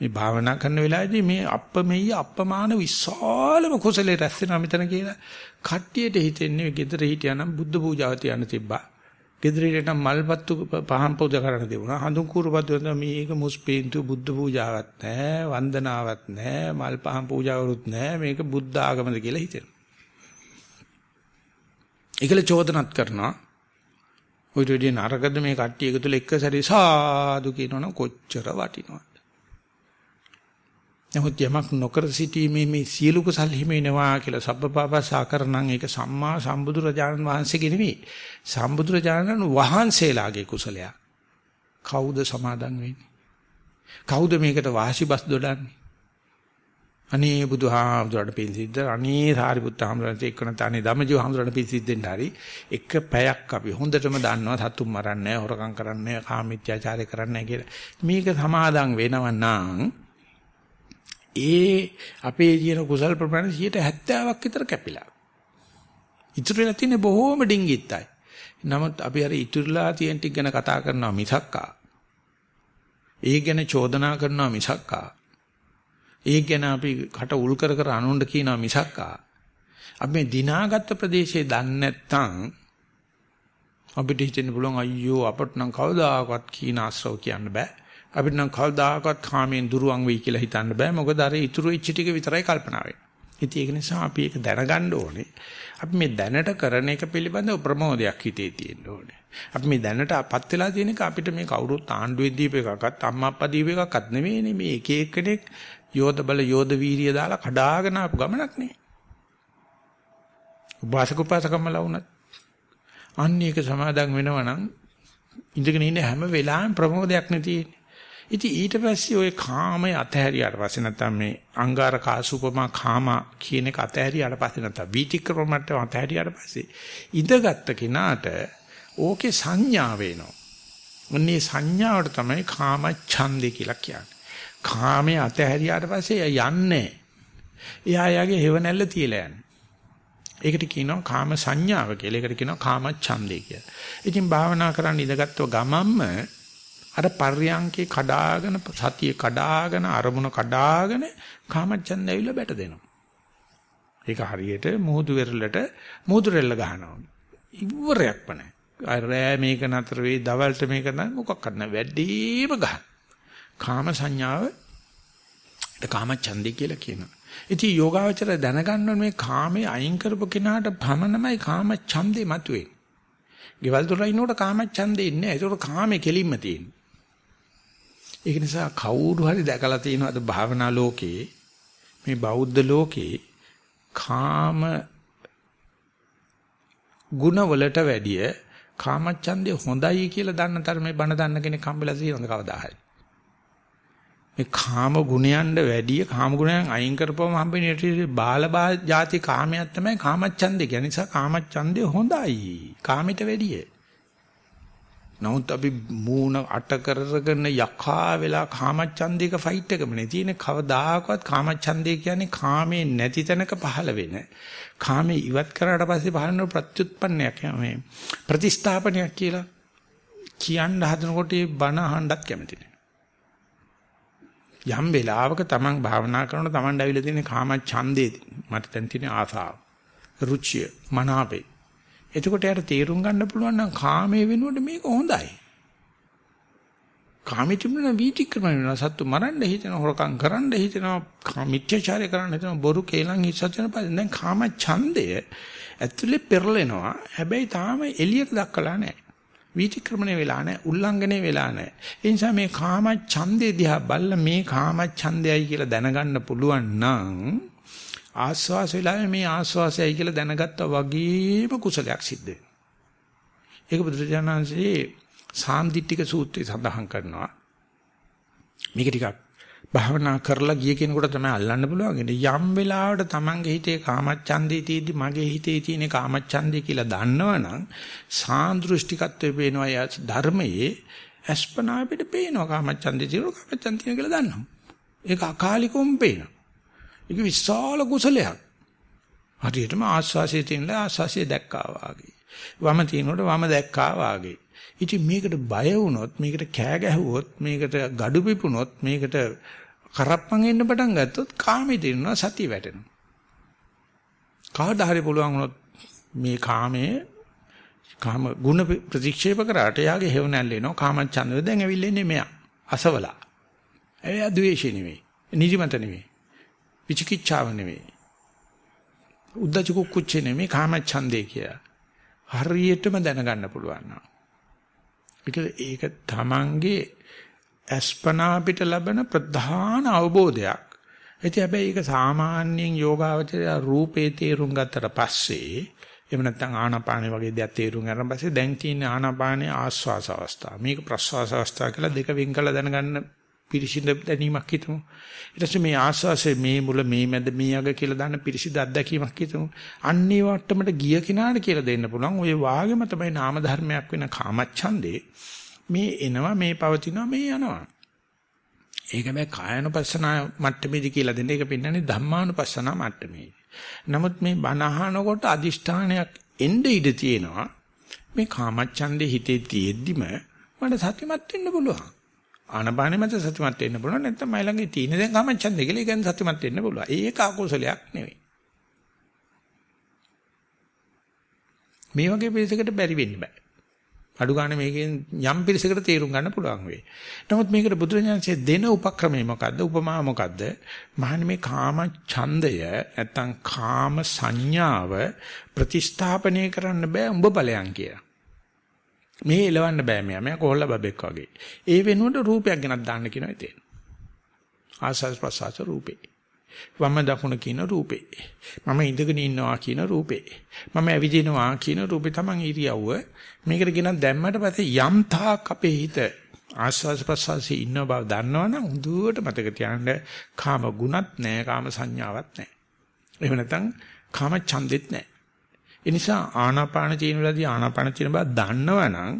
මේ භාවනා කරන වෙලාවේදී මේ අප්පමෙය අප්පමාන විශාලම කුසලයේ රැස් වෙනවා මෙතන කියලා කට්ටියට හිතෙන්නේ ගෙදර හිටියානම් බුද්ධ පූජාව තියන්න තිබ්බා. ගෙදර හිටියනම් මල්පත්තු පහන් පූජා කරන්න තිබුණා. හඳුන් කූරුපත්තු මේක මුස්පීන්තු බුද්ධ පූජාවක් නැහැ, වන්දනාවක් නැහැ, මල් පහන් පූජාවරුත් නැහැ. මේක බුද්ධ ආගමද කියලා හිතෙනවා. ඒකල චෝදනත් කරනවා ඔය දෙවියන් නරකද මේ කට්ටිය එකතු වෙලා එක සැරේ සාදු කියනවනම් කොච්චර වටිනවද? නමුත් යමක් නොකර සිටීමේ මේ සියලු කුසල් හිමිනවා කියලා සබ්බපාපස්සා කරනනම් ඒක සම්මා සම්බුදු රජාණන් වහන්සේගේ නෙවෙයි. සම්බුදු රජාණන් වහන්සේලාගේ කුසලයක්. කවුද සමාදන් වෙන්නේ? කවුද මේකට වාසිබස් දොඩන්නේ? අනේ බුදුහාමුදුරට පින් සිද්ධ අනේ සාරිපුත්ත හාමුදුරන්ට එක්කන තනේ ධම්මජීව හාමුදුරන්ට පින් සිද්ධෙන්න හරි එක පැයක් අපි හොඳටම දන්නවා සතුම් මරන්නේ හොරකම් කරන්නේ කාමීත්‍යාචාරය කරන්නේ කියලා මේක සමාදන් වෙනවනම් ඒ අපේ ජීන කුසල් ප්‍රමාණය 70ක් විතර කැපිලා. ඉතුරු වෙලා තියෙන බොහෝම ඩිංගිත්තයි නමුත් අපි අර ඉතුරුලා තියෙන ටික ගැන කතා කරනවා මිසක්කා. ඒ ගැන චෝදනා කරනවා මිසක්කා. ඒක ගැන අපි කට උල් කර කර අනුන්ට කියනවා මිසක්කා. අපි මේ දිනාගත්ත ප්‍රදේශයේ දන්නේ නැත්නම් අපිට හිතෙන්න පුළුවන් අයියෝ අපට නම් කවදාකවත් කීන ආශ්‍රව කියන්න බෑ. අපිට නම් කවදාකවත් කාමයෙන් දුරවන් වෙයි කියලා හිතන්න බෑ. මොකද අර ඉතුරු ඉච්ච ටික විතරයි කල්පනා වෙන්නේ. ඉතින් ඒක නිසා අපි ඒක දැනගන්න ඕනේ. අපි මේ දැනට කරන එක පිළිබඳව ප්‍රමෝදයක් හිතේ තියෙන්න ඕනේ. අපි මේ දැනට අපත් වෙලා තියෙන එක අපිට මේ කවුරුත් ආණ්ඩුවේ දීප එකක්වත් අම්මා අප්පා දීප එකක්වත් නෙවෙයිනේ. මේ එක එක්කෙනෙක් යෝධ බල යෝධ වීරිය දාලා කඩාගෙන ආපු ගමනක් නේ. උපාසක උපාසකම්මලා වුණත් අන්න ඒක සමාදන් වෙනවා නම් ඉඳගෙන ඉන්න හැම වෙලාවෙම ප්‍රමෝදයක් නෙතියි. ඉතින් ඊට පස්සේ ওই කාමය අතහැරියාට පස්සේ නැත්තම් මේ අංගාර කාසුපමා කාම කියන එක අතහැරියාට පස්සේ නැත්තම් වීතික්‍රමයට අතහැරියාට පස්සේ ඉඳගත්ත කෙනාට ඕකේ සංඥා වෙනවා. මොන්නේ සංඥාවට තමයි කාම ඡන්දේ කියලා කියන්නේ. කාමයේ අතහැරියාට පස්සේ යන්නේ එයා යාගේ හේවණැල්ල තියලා යන්නේ. ඒකට කියනවා කාම සංඥාව කියලා. ඒකට කියනවා කාම ඡන්දේ කියලා. ඉතින් භාවනා කරන්න ඉඳගත්ව ගමම්ම අර පර්යංකේ කඩාගෙන සතිය කඩාගෙන අරමුණ කඩාගෙන කාම ඡන්ද ඇවිල්ලා බැට දෙනවා. ඒක හරියට මුහුදු වෙරළට මුහුදු රෙල්ල ගහනවා. ඉවරයක්ම නැහැ. අර රෑ මේක නතර වෙයි දවල්ට මේක නෑ මොකක්වත් නෑ වැඩිම ගහන. කාම සංඥාව කාම ඡන්දේ කියලා කියනවා. ඉතින් යෝගාවචර දැනගන්න මේ කාමයේ අයින් කරපු කෙනාට භමනමයි කාම ඡන්දේ මතුවේ. ගෙවල් දොරයි නෝට කාම ඡන්දේ ඉන්නේ. ඒකට කාමේ කෙලින්ම තියෙන්නේ. ඒක නිසා කවුරු හරි දැකලා තියෙනවද භාවනා ලෝකේ මේ බෞද්ධ ලෝකේ කාම ගුණ වලට වැඩිය කාමච්ඡන්දේ හොඳයි කියලා දන්න තරමේ බණ දන්න කෙනෙක් හම්බෙලා තියෙනවද කවදා හරි මේ කාම ගුණයන්ට වැඩිය කාම ගුණයන් අයින් කරපුවම හම්බෙන බාල ಜಾති කාමයක් තමයි කාමච්ඡන්දේ. ඒ නිසා කාමච්ඡන්දේ හොඳයි. කාමයට වැඩිය. නමුත් අපි මූණ අට කරගෙන යකා වෙලා කාමච්ඡන්දයක ෆයිට් එකමනේ තියෙන කවදාකවත් කාමච්ඡන්දය කියන්නේ කාමේ නැති තැනක පහළ වෙන. කාමේ ඉවත් කරාට පස්සේ පහළන ප්‍රත්‍යুৎපන්නයක් මේ ප්‍රතිස්ථාපනයක් කියලා කියන්න හදනකොට ඒ බණ අහන්නත් කැමති යම් වෙලාවක තමන් භාවනා කරනකොට තමන්ට ඇවිල්ලා තියෙන කාම ඡන්දේ මට දැන් තියෙන ආසාව රුචිය මනාපේ එතකොට යාට තේරුම් ගන්න පුළුවන් නම් කාමයේ වෙනුවට මේක හොඳයි. කාමී තිබුණා වීතික්‍රම වෙනවා. සත්තු මරන්න හිතන හොරකම් කරන්න හිතනවා කාමීත්‍යචාරය කරන්න හිතනවා බොරු කේලම් හිස්සචන පස්සේ දැන් කාම ඡන්දය ඇතුලේ පෙරලෙනවා. හැබැයි තාම එළියට දක්කලා නැහැ. වීතික්‍රමණය වෙලා නැහැ, උල්ලංඝනය වෙලා නැහැ. ඒ නිසා මේ කාම ඡන්දේ දිහා බල්ල මේ කාම ඡන්දයයි කියලා දැනගන්න පුළුවන් නම් ආස්වාස වෙලාවේ මේ ආස්වාසයයි කියලා දැනගත්තා වගේම කුසලයක් සිද්ධ වෙනවා. ඒක බුදුරජාණන්සේ සාන්දිටික සූත්‍රයේ සඳහන් කරනවා. මේක ටිකක් භාවනා කරලා ගිය කෙනෙකුට තමයි අල්ලන්න පුළුවන්. යම් වෙලාවකට Tamange හිතේ කාමච්ඡන්දේ තියෙද්දි මගේ හිතේ තියෙන කාමච්ඡන්දේ කියලා දන්නවනම් සාන්දෘෂ්ටිකත්වයේ පේනවා ය ධර්මයේ අස්පනා පිට පේනවා කාමච්ඡන්දේ තියෙන කාමච්ඡන්දේ කියලා දන්නවා. ඒක අකාලිකවම පේනවා. ඒක විශාල කුසලයක්. හරියටම ආස්වාසිය තියෙනලා ආස්වාසිය දැක්කා වාගේ. වම තියෙනකොට වම දැක්කා වාගේ. ඉතින් මේකට බය වුණොත් මේකට කෑ ගැහුවොත් මේකට gadu පිපුණොත් මේකට කරප්පන් එන්න පටන් ගත්තොත් කාමේ දිනනවා සතිය වැටෙනවා. කාට හරි පුළුවන් වුණොත් මේ කාමයේ කාම ගුණ ප්‍රතික්ෂේප කරාට යාගේ හේව නැල්ලෙනවා කාමච්ඡන්දය දැන් ඇවිල්ලා ඉන්නේ මෙයා අසවලා. එයා ද්වේෂය නෙවෙයි. නිදිමත නෙවෙයි. විචිකිච්ඡාව නෙවෙයි. උද්දච්ච කුච්චේ නෙවෙයි කාමච්ඡන්දේ කියලා. හරියටම දැනගන්න පුළුවන් නම්. ඒක ඒක තමන්ගේ අස්පනා පිට ලබන ප්‍රධාන අවබෝධයක්. ඉතින් හැබැයි ඒක සාමාන්‍යයෙන් යෝගාවචරය රූපේ තේරුම් ගත්තට පස්සේ එහෙම නැත්නම් ආනාපානෙ වගේ දෙයක් තේරුම් ගන්න පස්සේ දැන් තියෙන ආනාපානේ ආස්වාස අවස්ථාව. මේක ප්‍රස්වාස අවස්ථාව කියලා දෙක වෙන් කරලා දැනගන්න පිරිසිදු දැනීමක් හිතමු. ඊට පස්සේ මේ ආස්වාසේ මේ මුල මේ මැද මේ අග කියලා දාන්න පිරිසිදු අත්දැකීමක් හිතමු. අන්නේ වට්ටමට ගිය කෙනාට කියලා දෙන්න පුළුවන්. ওই වාගෙම තමයි නාම ධර්මයක් වෙන කාමච්ඡන්දේ. මේ එනවා මේ පවතිනවා මේ යනවා. ඒක මේ කායනුපස්සනා මට්ටමේදී කියලා දෙන්නේ. ඒක පෙන්වන්නේ ධම්මානුපස්සනා මට්ටමේදී. නමුත් මේ බණ අහනකොට අදිෂ්ඨානයක් එnde ඉඩ තියෙනවා. මේ කාමච්ඡන්දේ හිතේ තියෙද්දිම මට සත්‍යමත් වෙන්න පුළුවන්. ආනපානෙ මත සත්‍යමත් වෙන්න පුළුවන්. නැත්නම් මයි ළඟේ තියෙන දැන් කාමච්ඡන්දේ කියලා ඒ කියන්නේ සත්‍යමත් වෙන්න පුළුවන්. ඒක අකුසලයක් නෙවෙයි. මේ වගේ පිළිසකට බැරි වෙන්න බෑ. අඩු ගන්න මේකෙන් යම් පිරිසකට තේරුම් ගන්න පුළුවන් වෙයි. නමුත් මේකට බුදුරජාණන්සේ දෙන උපක්‍රමය මොකද්ද? උපමා මොකද්ද? මහන්නේ මේ කාම ඡන්දය නැත්තම් කාම සංඥාව ප්‍රතිස්ථාපනය කරන්න බෑ උඹ ඵලයන් කියලා. මේ එලවන්න බෑ මෙයා. මෙයා කොහොල්ල බබෙක් වගේ. ඒ වෙනුවට රූපයක් ගෙනත් දාන්න කියනවා ඉතින්. ආසස් ප්‍රසාස රූපේ. වම දකුණ කියන රූපේ. මම ඉඳගෙන ඉන්නවා කියන රූපේ. මම ඇවිදිනවා කියන රූපේ තමන් ඉරියව්ව. මේකට ගෙනත් දැම්මට පස්සේ යම් තාක් අපේ හිත ආස්වාද ප්‍රසවාසයේ ඉන්න බව දන්නවනම් හුදුවට මතක තියාගන්න කාම ගුණත් නැහැ කාම සංඥාවක් නැහැ. එහෙම නැත්නම් කාම ඡන්දෙත් නැහැ. ඒ නිසා ආනාපාන තියෙන වෙලාවදී ආනාපාන තියෙන බව දන්නවනම්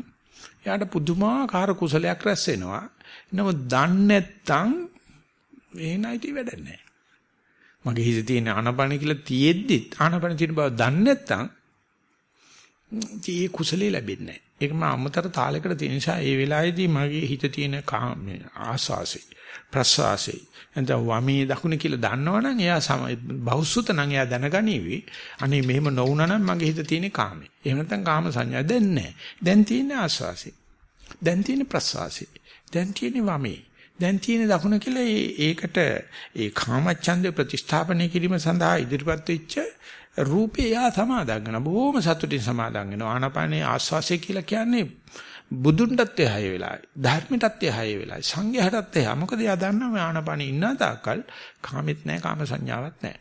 එයාට පුදුමාකාර කුසලයක් රැස් වෙනවා. නමුත් දන්නේ නැත්නම් එහෙනයිටි වැඩක් නැහැ. මගේ හිතේ තියෙන ආනපන කියලා තියෙද්දි ආනපන තියෙන බව දන්නේ නැත්නම් ඒ කුසලයේ ලැබෙන්නේ නැහැ. ඒක මම අමතර තාලයකට තියෙන නිසා ඒ වෙලාවේදී මගේ හිත තියෙන ආසාසෙ ප්‍රසවාසෙ එතන වමේ දකුණ කියලා දන්නවනම් එයා බහුසුත නම් එයා දැනගනීවි. අනේ මෙහෙම නොවුනා නම් මගේ හිත තියෙන කාමේ. එහෙම නැත්නම් කාම සංඥා දැන් නැහැ. දැන් තියෙන ආස්වාසෙ. දැන් තියෙන ප්‍රසවාසෙ. දැන් තියෙන වමේ. දැන් තියෙන දකුණ කියලා ඒකට ඒ කාමච්ඡන්දේ ප්‍රතිස්ථාපනය කිරීම සඳහා ඉදිරිපත් වෙච්ච රූපේ යා සමාදන් වෙනවා. බොහොම සතුටින් සමාදන් වෙනවා. ආනපානේ ආස්වාසය කියලා කියන්නේ බුදුන්ටත් එහාය වෙලායි. ධර්මයටත් එහාය වෙලායි. සංඝයාටත් එහා. මොකද එයා දන්නවා මේ ආනපාන ඉන්න තාක්කල් කාමෙත් නැහැ කාම සංඥාවක් නැහැ.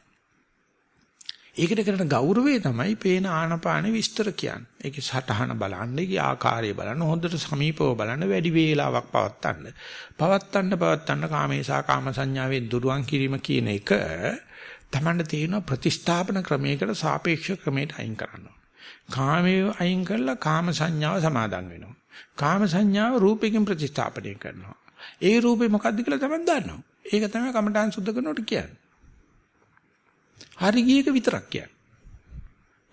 ඒකට කරන ගෞරවය තමයි පේන ආනපාන විස්තර කියන්නේ. ඒකේ සටහන බලන්න, ඒකේ ආකාරය බලන්න, හොඳට සමීපව බලන්න, වැඩි වේලාවක් පවත්තන්න. පවත්තන්න පවත්තන්න කාමේසා කාම සංඥාවෙන් දුරුවන් කිරීම කියන එක තමන්න තියෙන ප්‍රතිස්ථාපන ක්‍රමයකට සාපේක්ෂ ක්‍රමයට අයින් කරනවා. කාමයේ අයින් කරලා කාම සංඥාව සමාදන් වෙනවා. කාම සංඥාව රූපයෙන් ප්‍රතිස්ථාපනය කරනවා. ඒ රූපේ මොකද්ද කියලා තමයි දන්නවා. ඒක තමයි කමඨාන් සුද්ධ කරනකොට කියන්නේ. හරි ගියක විතරක් කියන්නේ.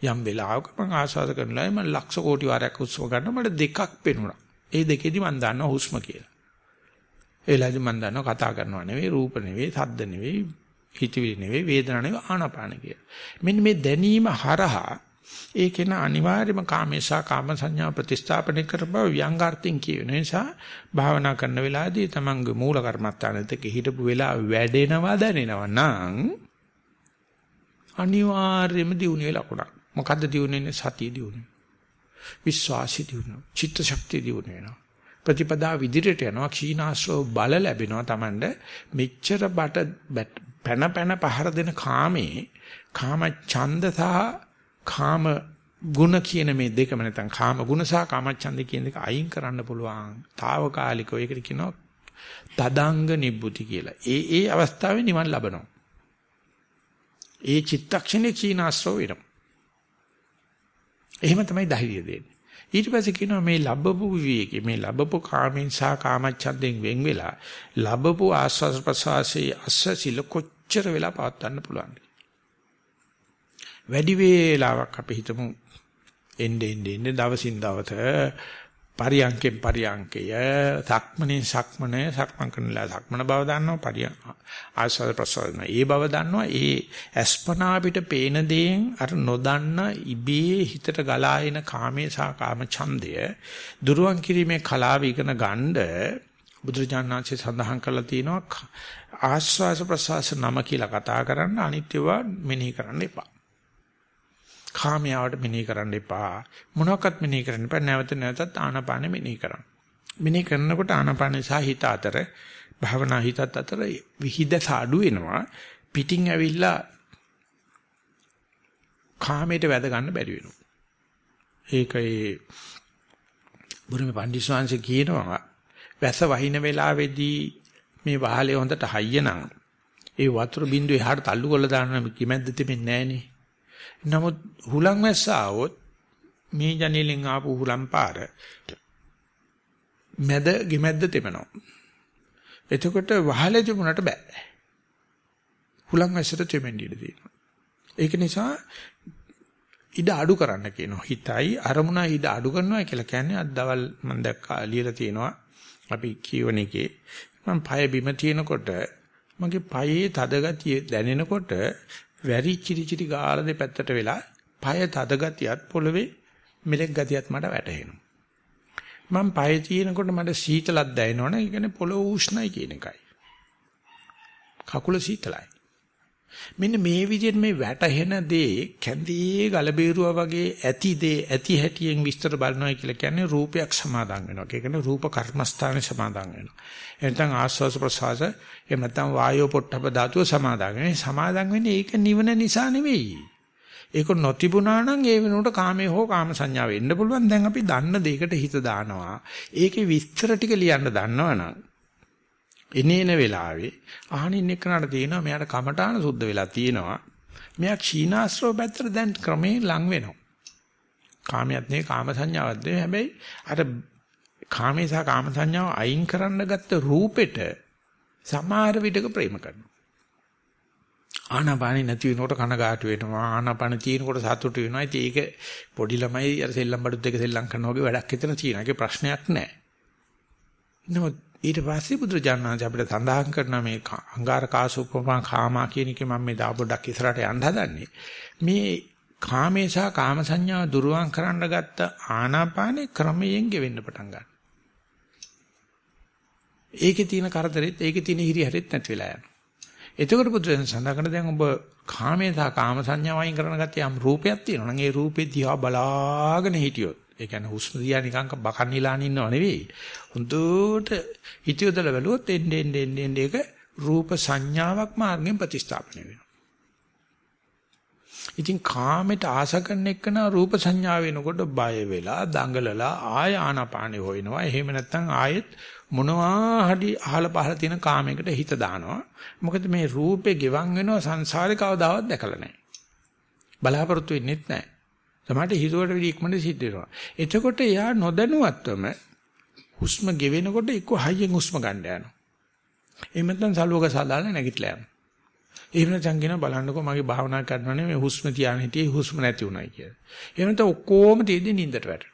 යම් වෙලාවක මම ආශාස කරනවා මම ලක්ෂ කෝටි වාරයක් හුස්ම ගන්න මට දෙකක් පෙනුණා. ඒ දෙකේදි මම දන්නවා හුස්ම කියලා. ඒ වෙලාවේදී මම දන්නවා කතා කරනවා නෙවෙයි රූප නෙවෙයි සද්ද නෙවෙයි හිතවිලි නෙවෙයි වේදනා නෙවෙයි ආනාපාන කියලා. මෙන්න මේ දැනීම හරහා ඒකේන අනිවාර්යම කාමේශා කාම සංඥා ප්‍රතිස්ථාපනය කරපව ව්‍යංගාර්ථින් කියන නිසා භාවනා කරන වෙලාවේදී තමන්ගේ මූල කර්මත්තානෙත් එක්ක හිටපු වෙලාව වැඩෙනවා දැනෙනවා නම් අනිවාර්යයෙන්ම දියුණුවේ ලකුණක්. මොකද්ද දියුණුවේ සතිය දියුණුව. විශ්වාසී දියුණුව. චිත්ත ශක්තිය දියුණුව වෙනවා. ප්‍රතිපදා විදිහට යනවා ක්ෂීනාශ්‍රව බල ලැබෙනවා Tamande මෙච්චර බට පැන පැන පහර දෙන කාමේ කාම ඡන්ද සහ කාම ගුණ කියන මේ දෙකම නැත්නම් කාම ගුණ සහ කාම ඡන්ද කියන දෙක අයින් කරන්න පුළුවන්. తాවකාලිකව ඒකට කියනවා තදංග නිබ්බුති කියලා. ඒ ඒ අවස්ථාවේ නිවන් ලබනවා. ඒ චිත්තක්ෂණේ චීනාශ්‍රව වෙනවා. එහෙම තමයි ධෛර්යය දෙන්නේ. ඊට පස්සේ කියනවා මේ ලැබපු විවේකේ මේ ලැබපු කාමෙන් සහ කාමච්ඡන්දෙන් වෙන් වෙලා ලැබපු ආස්වාද ප්‍රසවාසයේ අස්සසිල කොච්චර වෙලා පවත්වන්න පුළුවන්ද වැඩි වේලාවක් අපි හිතමු. එnde ende ende දවසින් දවස පරියංකෙන් පරියංකය සක්මනේ සක්මනේ සක්මන් කරනලා සක්මන බව දන්නවා පරියං ආස්වාද ප්‍රසවාස ඒ බව දන්නවා. ඒ අස්පනා පිට පේන දේෙන් අර නොදන්න ඉබේ හිතට ගලා එන කාමේ සහ කාම ඡන්දය දුරුවන් කිරීමේ කලාව ඉගෙන ගන්න බුදුරජාණන්සේ සඳහන් කරලා තියෙනවා ආස්වාස ප්‍රසවාස නම කියලා කතා කරන්න අනිත්‍යව මෙනෙහි කරන්න එපා. කාමයාවට මෙනෙහි කරන්න එපා. මොනවාක්වත් මෙනෙහි කරන්න එපා. නැවත නැවතත් ආනාපානෙ මෙනෙහි කරන්න. මෙනෙහි කරනකොට ආනාපානෙ සහ හිත අතර භවනා හිතත් අතර විහිදස අඩු වෙනවා. පිටින් ඇවිල්ලා කාමයට වැද ගන්න බැරි වෙනවා. ඒකේ බුරුමේ පණ්ඩිස්වාංශ කියනවා වැස වහින වෙලාවේදී මේ වහලේ හොඳට හයිය නම් ඒ වතුර බින්දුව එහාට තල්ලු කරලා දාන්න කිමැද්ද තෙමෙන්නේ නැහනේ. නමුත් හුලං වැස්ස ආවොත් මේ ජනේලෙන් ආපු හුලම් පාර මැද ගෙමැද්ද තෙමනවා. එතකොට වහලේ තිබුණට බෑ. හුලං වැස්සට තෙමෙන්න ඉඩ තියෙනවා. ඒක නිසා ඉඩ අඩු කරන්න කියනවා. හිතයි අරමුණ ඉඩ අඩු කරනවා කියලා කියන්නේ අද දවල් මම දැක්කා ලියලා තියෙනවා. අපි කියවන එකේ මම පය බිම තියෙනකොට මගේ පයේ තද ගතිය දැනෙනකොට වැරි චිරි චිරි ගාලා දෙපැත්තට වෙලා পায় තද ගතියත් පොළවේ මෙලෙක් ගතියත් මට වැටහෙනවා. මම পায় තියෙනකොට මට සීතලක් දැනෙනවනේ. ඒ කියන්නේ පොළොව උෂ්ණයි කියන එකයි. කකුල සීතලයි. මෙන්න මේ විදිහට මේ වැටහෙන දේ කැඳේ ගලබේරුවා වගේ ඇති දේ ඇති හැටියෙන් විස්තර බලනවා කියලා කියන්නේ රූපයක් සමාදන් වෙනවා. ඒ කියන්නේ රූප කර්මස්ථානේ සමාදන් වෙනවා. එතන ආස්වාස ප්‍රසවාස එහෙම නැත්නම් වායෝ පොට්ටප ධාතුව සමාදන් වෙනවා. සමාදන් වෙන්නේ ඒක නිවන නිසා නෙවෙයි. ඒක නොතිබුණා නම් ඒ වෙනුවට කාමයේ හෝ කාම සංඥාව එන්න පුළුවන්. දැන් අපි දන්න දෙයකට හිත දානවා. ඒකේ විස්තර ටික ලියන්න දන්නවනම් එනේන වෙලාවේ අහනින් එක්කනට තියෙනවා මෙයාට කමඨාන සුද්ධ වෙලා තියෙනවා. මෙයා ක්ෂීනාශ්‍රව පැත්තට දැන් ක්‍රමයෙන් ලං වෙනවා. කාමයක් නෙවෙයි කාම සංඥාවක් නෙවෙයි හැබැයි අර කාමේ සහ කාම සංඥාව අයින් කරන්න ගත්ත රූපෙට සමහර විටක ප්‍රේම කරනවා. ආනාපානෙ නැති වෙනකොට කනගාටු වෙනවා ආනාපාන තියෙනකොට සතුටු වෙනවා ඉතින් ඒක පොඩි ළමයි අර සෙල්ලම් බඩුත් එක සෙල්ලම් කරනවා වගේ වැඩක් හිතන තියෙනවා ඒක ප්‍රශ්නයක් නෑ නමුත් ඊට පස්සේ බුදුරජාණන් අපිට සඳහන් කරන මේ අංගාර කාසුපමා කාමා කියන එක මම මේ දා පොඩ්ඩක් ඉස්සරහට යන්න හදන්නේ. මේ කාමේ සහ කාම සංඥා දුරුවන් කරන්න ගත්ත ආනාපානේ ක්‍රමයෙන් ගෙවෙන්න පටන් ගන්නවා. ඒකේ තියෙන කරදරෙත් ඒකේ තියෙන හිරිහැරෙත් නැති වෙලා යනවා. එතකොට බුදුරජාණන් සඳහන් කරන දැන් ඔබ කාමේ සහ කාම සංඥා වයින් කරන ගතිය යම් රූපයක් තියෙනවා නම් ඒ රූපේ දිහා බලාගෙන හිටියොත් ඒ කියන්නේ හුස්ම දිහා නිකන් බකන් නිලාන ඉන්නව නෙවෙයි. හොඳට හිතියදල බැලුවොත් එන්නේ එන්නේ එන්නේ ඒක රූප සංඥාවක් මාර්ගෙන් ප්‍රතිස්ථාපනය වෙනවා. ඉතින් කාමයට ආස කරන එක්කන රූප සංඥා වෙනකොට බය වෙලා දඟලලා ආය ආනාපානෙ හොයනවා. එහෙම නැත්නම් ආයෙත් මොනවා හරි අහල පහල තියෙන කාමයකට හිත දානවා. මොකද මේ රූපේ ගෙවන් වෙනවා සංසාරේ කවදාවත් දැකලා නැහැ. බලාපොරොත්තු වෙන්නෙත් නැහැ. සමහරට හිතුවට වැඩි ඉක්මනට සිද්ධ වෙනවා. එතකොට එයා නොදැනුවත්වම හුස්ම ගෙවෙනකොට එක්ක හයියෙන් හුස්ම ගන්න යනවා. එහෙම නැත්නම් සලුවක සාදාලා නැගිටලා යනවා. එහෙම නැත්නම් කියන බලන්නකෝ මගේ භාවනා කරනවා නේ මේ හුස්ම තියාන හිටියේ හුස්ම නැති උනායි කියලා. එහෙම නැත්නම් ඔක්කොම තියෙද්දි නිින්දට වැටෙනවා.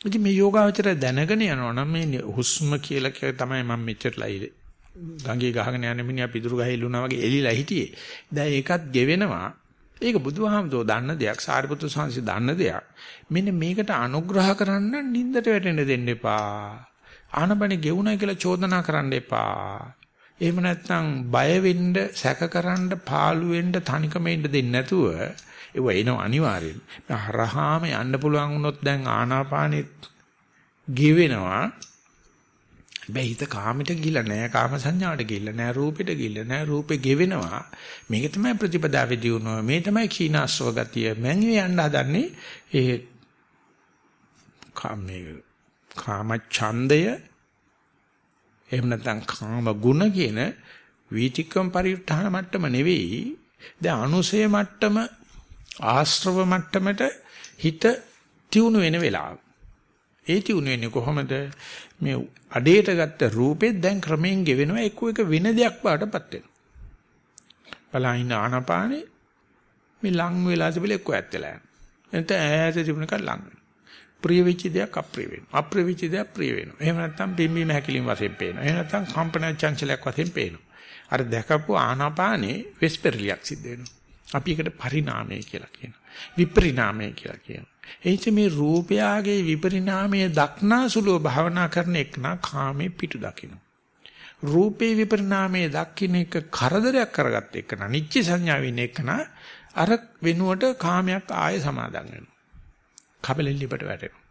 ඉතින් මේ යෝගාවචරය දැනගෙන යනවා නම් මේ හුස්ම කියලා කිය තමයි මම මෙච්චරලා ඉන්නේ. ගංගේ ගහගෙන යන මිනිහා පිදුරු ගහේ ඉල්ලුණා වගේ එලිලා හිටියේ. දැන් ඒකත් ගෙවෙනවා. ඒක බුදුහාමුදුරෝ දන්න දෙයක්, සාරිපුත්‍ර සංසි දන්න දෙයක්. මෙන්න මේකට අනුග්‍රහ කරන්න නින්දට වැටෙන්න දෙන්න එපා. ආනපනේ ගෙවුණයි කියලා චෝදනා කරන්න එපා. එහෙම නැත්නම් බය වෙන්න, සැකකරන්න, පාළු වෙන්න, තනිකම ඉන්න දෙන්නේ නැතුව ඒව එනවා අනිවාර්යෙන්. හරහාම යන්න පුළුවන් වුණොත් දැන් ආනාපානෙත් ගෙවෙනවා. හැබැයි හිත කාමයට ගිහිල්ලා නැහැ කාම සංඥාවට ගිහිල්ලා නැහැ රූපෙට ගිහිල්ලා නැහැ. රූපේ ගෙවෙනවා. මේක තමයි ප්‍රතිපදාවේ දියුණුව මේ තමයි කීනාස්ව ගතිය. මම යන්න හදන්නේ ඒ කාමයේ කාම ඡන්දය එහෙම නැත්නම් කාම ගුණ කියන වීතික්කම් පරිඋත්ථාන මට්ටම නෙවෙයි. දැන් අනුසය මට්ටම ආශ්‍රව මට්ටමට හිත තියුණු වෙන වෙලාව. ඒ තියුණු වෙන්නේ කොහොමද? මේ අඩේට ගත්ත රූපෙත් දැන් ක්‍රමයෙන් ගෙවෙනවා එක්ක එක වෙන දෙයක් බාටපත් වෙනවා. බලහින්න ආනපානේ මේ ලං වෙලා තිබිලා එක්ක ඇත් වෙලා යනවා. එතන ඈත තිබුණක ලං වෙනවා. ප්‍රිය වෙච්ච දෙයක් අප්‍රිය වෙනවා. අප්‍රිය වෙච්ච දෙයක් ප්‍රිය වෙනවා. එහෙම නැත්නම් බිම්බීම හැකිලිම වශයෙන් පේනවා. එහෙම නැත්නම් කම්පන චංචලයක් වශයෙන් පේනවා. අර දැකපු ආනාපානේ වෙස්පර්ලියක් සිද්ධ වෙනවා. අපි ඒකට පරිණාමය කියලා කියනවා. විපරිණාමය කියලා කියනවා. එයිස මේ රූපයාගේ විපරිණාමයේ දක්නාසුලව භාවනා කරන එකනා කාමේ පිටු දකින්න. රූපේ විපරිණාමයේ දකින්න එක කරදරයක් කරගත්ත එකනා නිච්ච සංඥාවෙන් එකනා අර වෙනුවට කාමයක් ආය සමාදන් වෙනවා. කබලෙල්ලිපට වැටෙනවා.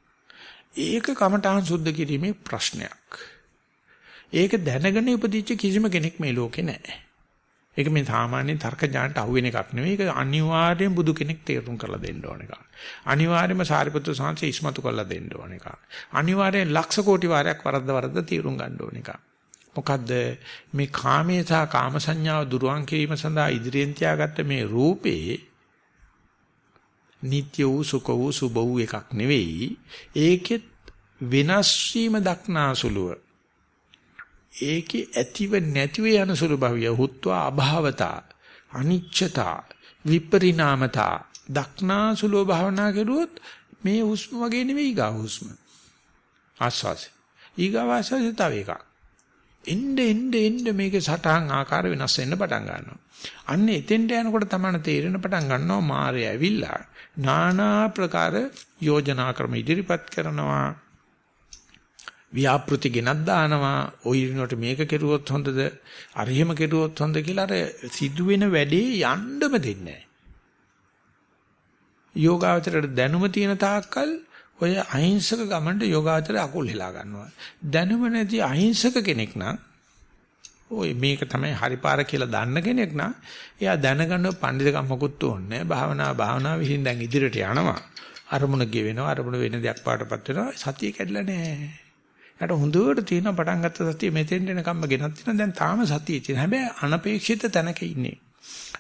ඒක කමඨාන් සුද්ධ කිරීමේ ප්‍රශ්නයක්. ඒක දැනගෙන උපදිච්ච කිසිම කෙනෙක් මේ ලෝකේ නැහැ. ඒක මේ සාමාන්‍ය තර්ක ඥානට අහු වෙන එකක් නෙවෙයි. ඒක අනිවාර්යෙන් බුදු කෙනෙක් තේරුම් කරලා දෙන්න ඕන එකක්. අනිවාර්යයෙන්ම සාරිපුත්‍ර සාංශය ඉස්මතු කරලා දෙන්න ඕන එකක්. අනිවාර්යෙන් ලක්ෂ කෝටි වාරයක් වරද්ද වරද්ද තේරුම් ගන්න ඕන එකක්. මොකද්ද මේ කාමයේ සහ කාම සංඥාව දුරුවන් කිරීම සඳහා ඉදිරියෙන් තියාගත්ත මේ රූපේ නিত্য වූ සුඛ වූ සුභ වූ එකක් නෙවෙයි. ඒකෙත් වෙනස් වීම දක්නාසුලුව ඒකේ ඇතිව නැතිව යන සුළු භාවිය හුත්වා අභාවතා අනිච්චතා විපරිණාමතා දක්නා සුළු භාවනා කෙරුවොත් මේ හුස්ම වගේ නෙවෙයි ගා හුස්ම. ආස්වාසය. ඊගා ආස්වාසය තව එකක්. එnde එnde එnde මේකේ සටහන් ආකාර වෙනස් වෙන්න පටන් ගන්නවා. අන්න එතෙන්ට යනකොට තමයි තේරෙන පටන් ගන්නවා මාය ඇවිල්ලා নানা ප්‍රකාර යෝජනා ක්‍රම ඉදිරිපත් කරනවා. ව්‍යාපෘති ගෙනත් දානවා ඔය ඉන්නකොට මේක කෙරුවොත් හොඳද අර එහෙම කෙරුවොත් හොඳ කියලා අර සිදුවෙන වැඩේ යන්නම දෙන්නේ නැහැ. යෝගාවචරයට දැනුම තියෙන තාක්කල් ඔය අහිංසක ගමන්ට යෝගාවචරය අකුල් හෙලා ගන්නවා. දැනුම නැති අහිංසක කෙනෙක් නම් ඔය මේක තමයි හරිපාර කියලා දන්න කෙනෙක් නම් එයා දැනගන්න පඬිතුකම් මොකුත් ඕනේ නැහැ. භාවනා භාවනා විසින් දැන් ඉදිරියට යනවා. අරමුණ ගෙවෙනවා අරමුණ වෙන දෙයක් පාටපත් වෙනවා සතිය කැඩලා නැහැ. යට හොඳට තියෙන පටන් ගත්ත සතිය මෙතෙන් එනකම්ම ගෙනත් තියෙන. දැන් තාම සතියේ තියෙන. හැබැයි අනපේක්ෂිත තැනක ඉන්නේ.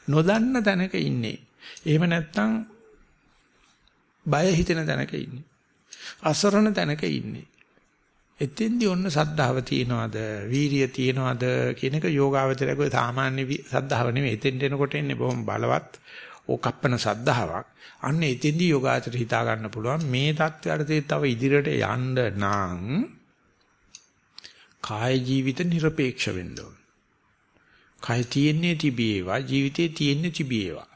නොදන්න තැනක ඉන්නේ. එහෙම නැත්නම් බය හිතෙන තැනක ඉන්නේ. අසරණ තැනක ඉන්නේ. එතෙන්දී ඔන්න සද්ධාව තියනවාද? වීරිය තියනවාද? කියන එක යෝගාවචරයක සාමාන්‍ය සද්ධාව නෙමෙයි. එතෙන්ට එනකොට එන්නේ බොහොම බලවත් ඕකප්පන සද්ධාාවක්. අන්න එතෙන්දී යෝගාචර හිතා ගන්න පුළුවන්. මේ தත්ත්වයට තව ඉදිරියට යන්න නම් කාය ජීවිත নিরপেক্ষ වෙන්න ඕන. කාය තියෙන්නේ තිබේවා ජීවිතේ තියෙන්නේ තිබේවා.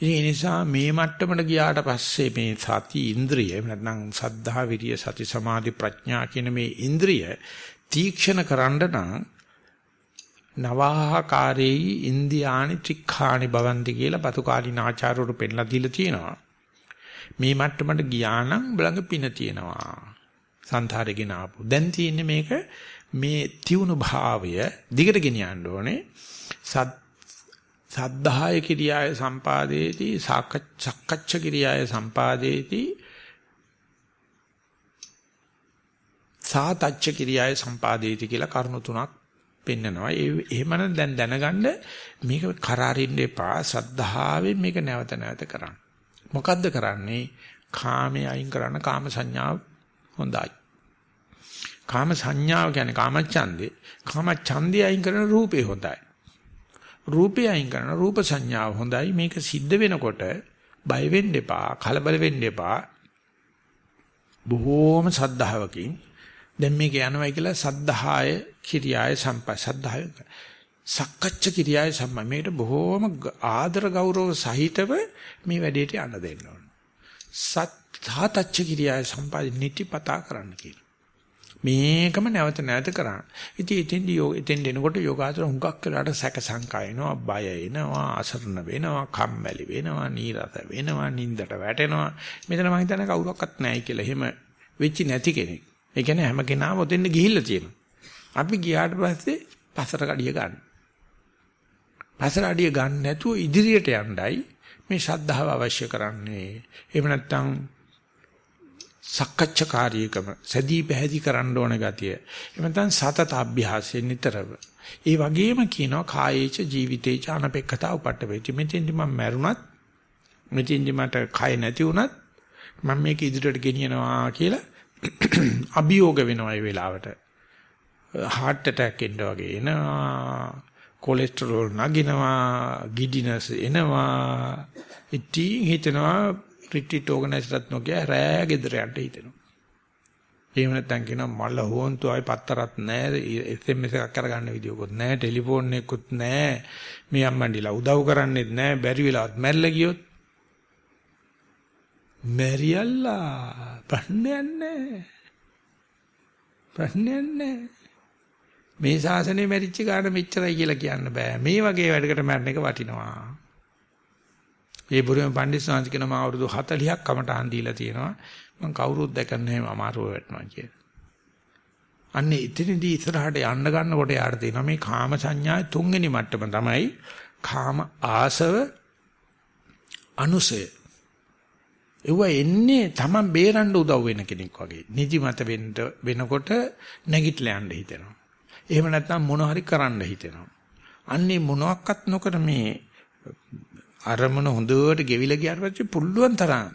ඒ නිසා මේ මට්ටමට ගියාට පස්සේ මේ සති ඉන්ද්‍රිය එහෙම නැත්නම් සද්ධා විරිය සති සමාධි ප්‍රඥා කියන මේ ඉන්ද්‍රිය තීක්ෂණ කරන්න නම් නවාහකාරේයි ඉන්දියානි ත්‍රිඛානි භවන්ති කියලා පතුකාලීන ආචාර්යවරු පෙන්ලා දීලා තියෙනවා. මේ මට්ටමට ගියා නම් බලඟ පින තියෙනවා. සංසාරේගෙන ආපු. දැන් තියෙන්නේ මේක මේ තියුණු භාවය දිගට ගෙනියන්න ඕනේ. සත් සද්ධාය කිරියාය සම්පාදේති සක්කච්ඡ කිරියාය සම්පාදේති සාතච්ඡ කිරියාය සම්පාදේති කියලා කරුණු තුනක් පෙන්නනවා. ඒ එහෙමනම් දැන් දැනගන්න මේක කරාරින්න එපා. සද්ධාවෙන් මේක නැවත නැවත කරන්න. මොකද්ද කරන්නේ? කාමයේ අයින් කරන්න කාම සංඥාව හොඳයි. කාම සංඥාව කියන්නේ කාම ඡන්දේ. කාම ඡන්දේ අයින් කරන රූපේ හොඳයි. රූපේ අයින් කරන රූප සංඥාව හොඳයි. මේක සිද්ධ වෙනකොට බය වෙන්න එපා, කලබල වෙන්න එපා. බොහෝම සද්ධාවකින් දැන් මේක යනවා කියලා සද්ධාය කිරියාය සම්පා සද්ධාය සක්කච්ඡ කිරියාය සම්මා මේකට බොහෝම ආදර ගෞරව සහිතව මේ වැඩේට යන්න දෙන්න ඕන. සත්තාතච්ච කිරියාය සම්පාදි නිතිපතා කරන්න කියලා. මේකම නැවත නැවත කරන්න. ඉතින් එතෙන්දි යෝ එතෙන් දෙනකොට යෝගාචර හුඟක් වෙලාට සැක සංකා එනවා, බය එනවා, අසරණ වෙනවා, කම්මැලි වෙනවා, නීරස වෙනවා, නින්දට වැටෙනවා. මෙතන මම හිතන්නේ කවුරක්වත් නැහැ කියලා. එහෙම වෙච්චි නැති කෙනෙක්. ඒ කියන්නේ හැම කෙනාම ඔතෙන්ද ගිහිල්ලා තියෙනවා. අපි ගියාට පස්සේ පසර කඩිය ගන්න. පසර අඩිය ගන්න නැතුව ඉදිරියට යන්නයි මේ ශද්ධාව අවශ්‍ය කරන්නේ. එහෙම නැත්නම් සක්කච්ඡකාරීකම සදී පැහැදි කරන්න ඕන ගතිය. එහෙම නැත්නම් සතත අභ්‍යාසයෙන් නිතරම. ඒ වගේම කියනවා කායේච ජීවිතේච අනපේක්ෂතා උපට්ඨ වෙති. මෙතෙන්දි මම මැරුණත් මෙතෙන්දි මට කය නැති වුණත් මම මේක ඉදිරියට ගෙනියනවා කියලා [clears throat] අභියෝග වෙනවා ඒ වෙලාවට. heart attack එන්න වගේ එනවා. කොලෙස්ටරෝල් නගිනවා, ගිඩිනස් එනවා. ඉතින් හිතනවා රිට්‍රීට් ඕගනයිසර්ත් නොකිය රෑ ගෙදර යන්න හිතෙනවා. එහෙම නැත්නම් කියනවා මල හොන්තු ආයි පත්තරත් නැහැ SMS එකක් කරගන්න විදියකුත් නැහැ ටෙලිෆෝන් එකකුත් නැහැ මේ අම්මන්ඩිලා උදව් කරන්නේත් නැහැ බැරි වෙලාවත් මැරිලා ගියොත් මැරියල්ලා ප්‍රශ්නයක් නැහැ. ප්‍රශ්නයක් නැහැ. මේ ශාසනය මැරිච්ච ගාන මෙච්චරයි කියලා කියන්න බෑ. මේ වගේ වැඩකට මැරෙන එක වටිනවා. ඒ බුරුම පණ්ඩිත සාන්ති කියන මා අවුරුදු 40ක් කමටහන් දීලා තියෙනවා. මම කවුරුත් දැකන්නේ නැහැ අමාරුව වැටෙනවා කියලා. අන්නේ ඉතින්දී ඉස්සරහට යන්න ගන්නකොට යාට තියෙනවා මේ කාම සංඥාවේ තුන්වෙනි මට්ටම තමයි කාම ආසව අනුසය ඒව එන්නේ Taman බේරන්න උදව් වෙන කෙනෙක් වගේ. නිදිමත වෙන්න වෙනකොට නැගිටලා යන්න හිතෙනවා. එහෙම නැත්නම් මොන හරි කරන්න හිතෙනවා. අන්නේ මොනවත් නොකර මේ අරමුණ හොඳට ගෙවිලා ගියාට පස්සේ පුළුවන් තරම්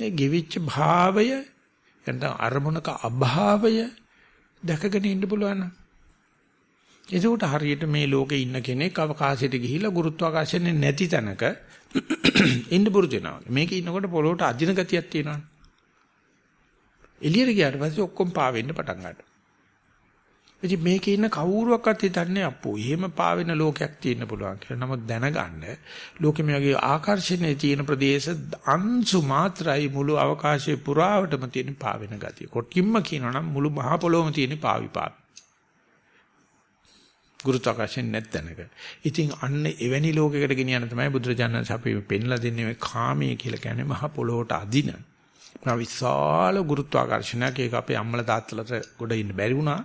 ඒ ගෙවිච්ච භාවය එතන අරමුණක අභාවය දැකගෙන ඉන්න පුළුවන් නම් එතකොට හරියට මේ ලෝකේ ඉන්න කෙනෙක් අවකාශයට ගිහිලා ගුරුත්වාකර්ෂණය නැති තැනක [clears throat] ඉන්න පුරුදු වෙනවා. මේකේ ඉන්නකොට පොළොවට අදින ගතියක් තියෙනවා. එළියට ගියාට පස්සේ ඔක්කොම පාවෙන්න පටන් ගන්නවා. ඉතින් මේකේ ඉන්න කවුරුවක්වත් හිතන්නේ අපෝ එහෙම පාවෙන ලෝකයක් තියෙන්න පුළුවන් කියලා. නමුත් දැනගන්න ලෝකෙ මේ වගේ ආකර්ෂණයේ තියෙන ප්‍රදේශ අංශු මාත්‍රයි මුළු අවකාශයේ පුරාවටම තියෙන පාවෙන ගතිය. කොටින්ම කියනවා නම් මුළු මහ පොළොවම තියෙන පාවි පාවි. ගුරුත්වාකර්ෂණ නැත්නම්ක. ඉතින් අන්න එවැනි ලෝකයකට ගෙනියන්න තමයි බුදුරජාණන් අපි පෙන්ලා දෙන්නේ මේ කාමයේ කියලා කියන්නේ මහ පොළොවට අදින. මහ විශාල ගුරුත්වාකර්ෂණයක් ඒක අපේ අම්මලා තාත්තලාට ගොඩ ඉන්න බැරි වුණා.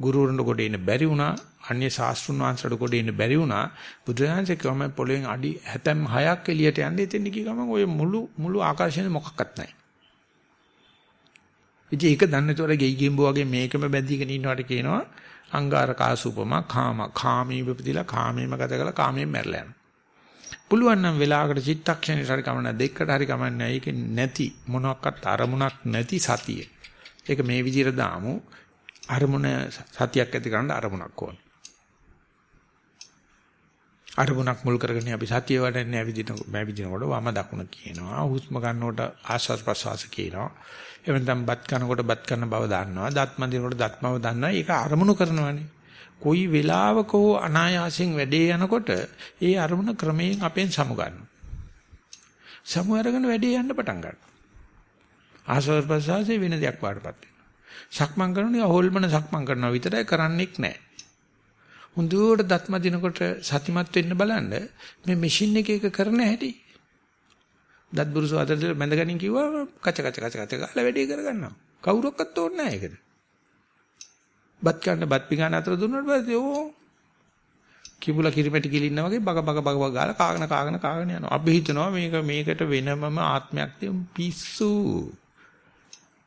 ගුරුවරුන්ට ගොඩ ඉන්න බැරි වුණා. අන්‍ය ශාස්ත්‍රුන් වහන්සේට ගොඩ ඉන්න බැරි වුණා. බුදුරජාණන්සේ කම පොළොවෙන් අඩි 76ක් එළියට යන්න ඉතින් කී ගමන් ඔය මුළු මුළු ආකර්ෂණය මොකක්වත් නැහැ. ඉතින් ඒක දන්නේ නැතුවර ගෙයි ගෙම්බෝ වගේ මේකම බැඳීගෙන ඉන්නවට කියනවා අංගාරකාසුපම කාම කාමී විපදිලා කාමීම ගත කළා කාමයෙන් මැරලා යනවා. පුළුවන් නම් වෙලාවකට චිත්තක්ෂණයට හරි කමන්න දෙකකට හරි කමන්නේ ඒක නැති මොනක්වත් අරමුණක් නැති සතිය. ඒක මේ විදිහට දාමු අරමුණ සතියක් ඇති කරන්න අරමුණක් ඕන. අරමුණක් මුල් කරගෙන අපි සතිය වඩන්නේ ඇවිදින මැවිදිනකොට වම දකුණ කියනවා. හුස්ම ගන්නකොට ආස්වාද ප්‍රසවාස කියනවා. එහෙම නැත්නම් බත් කනකොට බත් කන බව දන්නවා. දත් මදිනකොට දත් බව දන්නවා. ඒක අරමුණු කරනවානේ. කොයි වෙලාවක හෝ අනායාසයෙන් වැඩේ යනකොට ඒ අරමුණ ක්‍රමයෙන් අපෙන් සමු ගන්නවා. සමු අරගෙන වැඩේ යන්න පටන් ගන්නවා. ආස්වාද ප්‍රසවාසයේ වෙන දෙයක් වඩපත් වෙනවා. සක්මන් කරනවා හොල්මන සක්මන් කරනවා විතරයි කරන්නෙක් නැහැ. හුදුවට දත්ම දිනකොට සතිමත් වෙන්න බලන්න මේ මැෂින් එකේ එක කරන හැටි. දත් බුරුස අතර බැඳගනින් කිව්වා කච කච කච කච ගාලා වැඩේ කරගන්නවා. කවුරක්වත් ඕනේ නැහැ ඒකට. බත් කන්න බත් පිඟාන අතර දුන්නාට පස්සේ ඕ කිඹුලා කිරිමැටි කිලින්න වගේ බග බග බග බග ගාලා කාගෙන කාගෙන කාගෙන යනවා. අපි හිතනවා මේක මේකට වෙනමම ආත්මයක් තියෙන පිස්සු.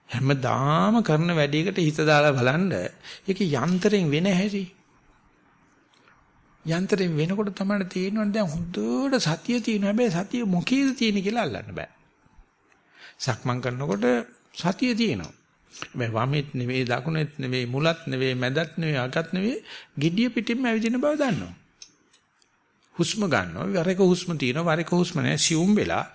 හැමදාම කරන වැඩේකට හිත දාලා බලන්න ඒක යන්ත්‍රයෙන් වෙන හැටි. යන්ත්‍රයෙන් වෙනකොට තමයි තේරෙන්නේ දැන් හොඳට සතිය තියෙන හැබැයි සතිය මොකේද තියෙන්නේ කියලා අල්ලන්න බෑ. සක්මන් කරනකොට සතිය තියෙනවා. හැබැයි වමෙත් නෙවෙයි දකුණෙත් නෙවෙයි මුලත් නෙවෙයි මැදත් නෙවෙයි අගත් නෙවෙයි gediya පිටින්ම ඇවිදින බව දන්නවා. හුස්ම ගන්නවා වරක හුස්ම තියෙනවා වරක හුස්ම නැහැ සියුම් වෙලා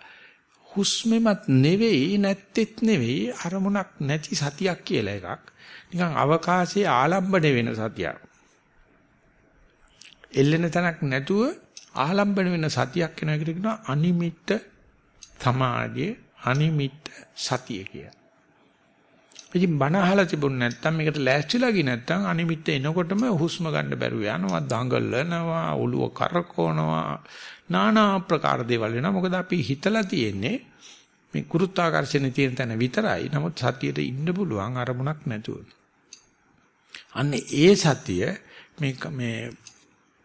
හුස්මෙමත් නෙවෙයි නැත්තේත් නෙවෙයි අරමුණක් නැති සතියක් කියලා එකක්. නිකන් අවකාශයේ ආලම්බණය වෙන සතියක්. එල්ලෙන තැනක් නැතුව ආලම්බන වෙන සතියක් වෙන එකට කියනවා අනිමිත්ත සමාධිය අනිමිත්ත සතිය කිය. ඉතින් බණ අහලා තිබුණ නැත්නම් මේකට ලෑස්තිලා ගියේ නැත්නම් අනිමිත්ත එනකොටම හුස්ම ගන්න බැරුව යනවා දඟලනවා ඔළුව කරකවනවා নানা ආකාර දේවල් වෙනවා මොකද අපි හිතලා තියෙන්නේ මේ ගුරුත්වාකර්ෂණේ තියෙන තැන විතරයි නමුත් සතියට ඉන්න පුළුවන් අරමුණක් නැතුව. අන්න ඒ සතිය මේ මේ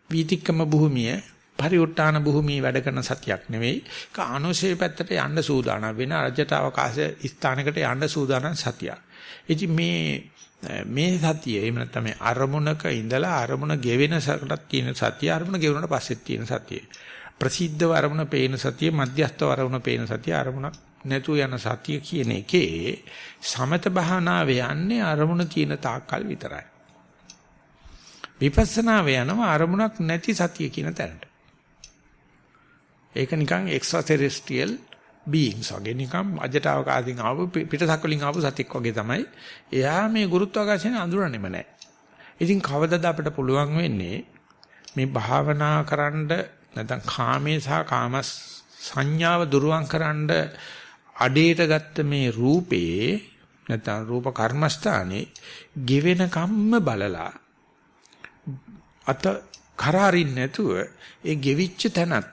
වීතික්කම භූමිය පරිඋත්තාන භූමිය වැඩ කරන සතියක් නෙවෙයි. ඒක අනුශේ පැත්තට යන්න සූදානම් වෙන රජට අවකාශ ස්ථානයකට යන්න සූදානම් සතියක්. ඉතින් මේ මේ සතිය එහෙම නැත්නම් මේ අරමුණක ඉඳලා අරමුණ ගෙවෙන සකටක් තියෙන සතිය අරමුණ ගෙවුනට පස්සෙත් තියෙන සතිය. ප්‍රසිද්ධව අරමුණ පේන සතිය මධ්‍යස්ථව අරමුණ පේන සතිය අරමුණක් නැතු යන සතිය කියන එකේ සමත භාවනාවේ යන්නේ අරමුණ තියෙන තාක්කල් විතරයි. විපස්සනාව යනවා අරමුණක් නැති සතිය කියන තැනට. ඒක නිකන් extraterrestrial beings වගේ නිකන් අජටවකාදීන් ආව පිටසක් වලින් ආපු සතෙක් වගේ තමයි. එයා මේ ගුරුත්වාකර්ෂණය අඳුරන්නේම නැහැ. ඉතින් කවදද අපිට පුළුවන් වෙන්නේ මේ භාවනා කරන්න නැත්නම් කාමේ සහ කාම සංඥාව දුරුවන් කරන්න අඩේට ගත්ත මේ රූපේ නැත්නම් රූප කර්මස්ථානේ ගෙවෙන කම්ම බලලා අත කරාරින් නැතුව ඒ ගෙවිච්ච තැනත්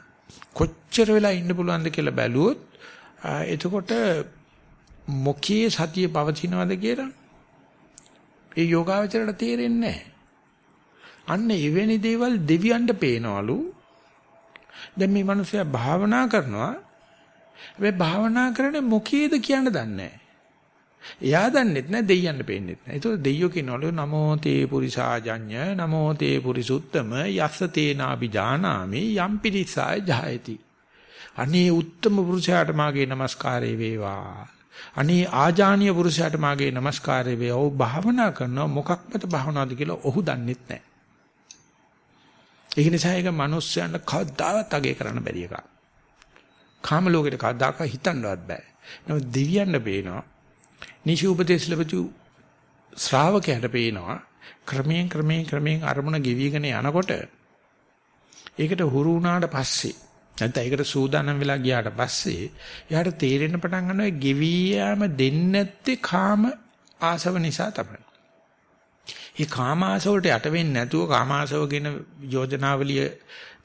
කොච්චර වෙලා ඉන්න පුළුවන්ද කියලා බැලුවොත් එතකොට මොකී සතිය පවතිනවද කියලා ඒ යෝගාවචරයට තේරෙන්නේ නැහැ. අන්න එවැනි දේවල් දෙවියන්ට පේනවලු. දැන් මේ මිනිස්සයා භාවනා කරනවා. හැබැයි භාවනා කරන්නේ මොකීද කියන්න දන්නේ නැහැ. එයා දන්නෙත් නෑ දෙයියන්ට පේන්නෙත් නෑ. ඒතකොට දෙයියෝ කියනවලු නමෝ තේ පුරිසාජඤ්ඤ නමෝ තේ පුරිසුත්තම යස්ස තේනාපි ජානාමි යම් පිරිසාය ජායති. අනේ උත්තම පුරුෂයාට මාගේ নমස්කාරය වේවා. අනේ ආජානීය පුරුෂයාට මාගේ নমස්කාරය වේවා. ඔව් භාවනා කරනවා මොකක්මද භාවනාවද කියලා ඔහු දන්නෙත් නැහැ. ඒ නිසා ඒක මිනිස්යන්ට කවදාවත් අගය කරන්න බැරි එකක්. කාම ලෝකෙට කවදාක හිතන්නවත් බෑ. නමුත් දිව්‍යන්න පේනවා. නිෂි උපදේශ ලැබතු ශ්‍රාවකයාට පේනවා ක්‍රමයෙන් ක්‍රමයෙන් ක්‍රමයෙන් අරමුණ ගෙවිගෙන යනකොට ඒකට හුරු වුණාට පස්සේ නැත්නම් ඒකට සූදානම් වෙලා ගියාට පස්සේ එයාට තේරෙන්න පටන් ගන්නවා ගෙවි යාම දෙන්නේ නැත්තේ කාම ආසව නිසා තමයි. මේ කාම ආසවලට යට වෙන්නේ නැතුව කාම ආසව කියන යෝජනාවලිය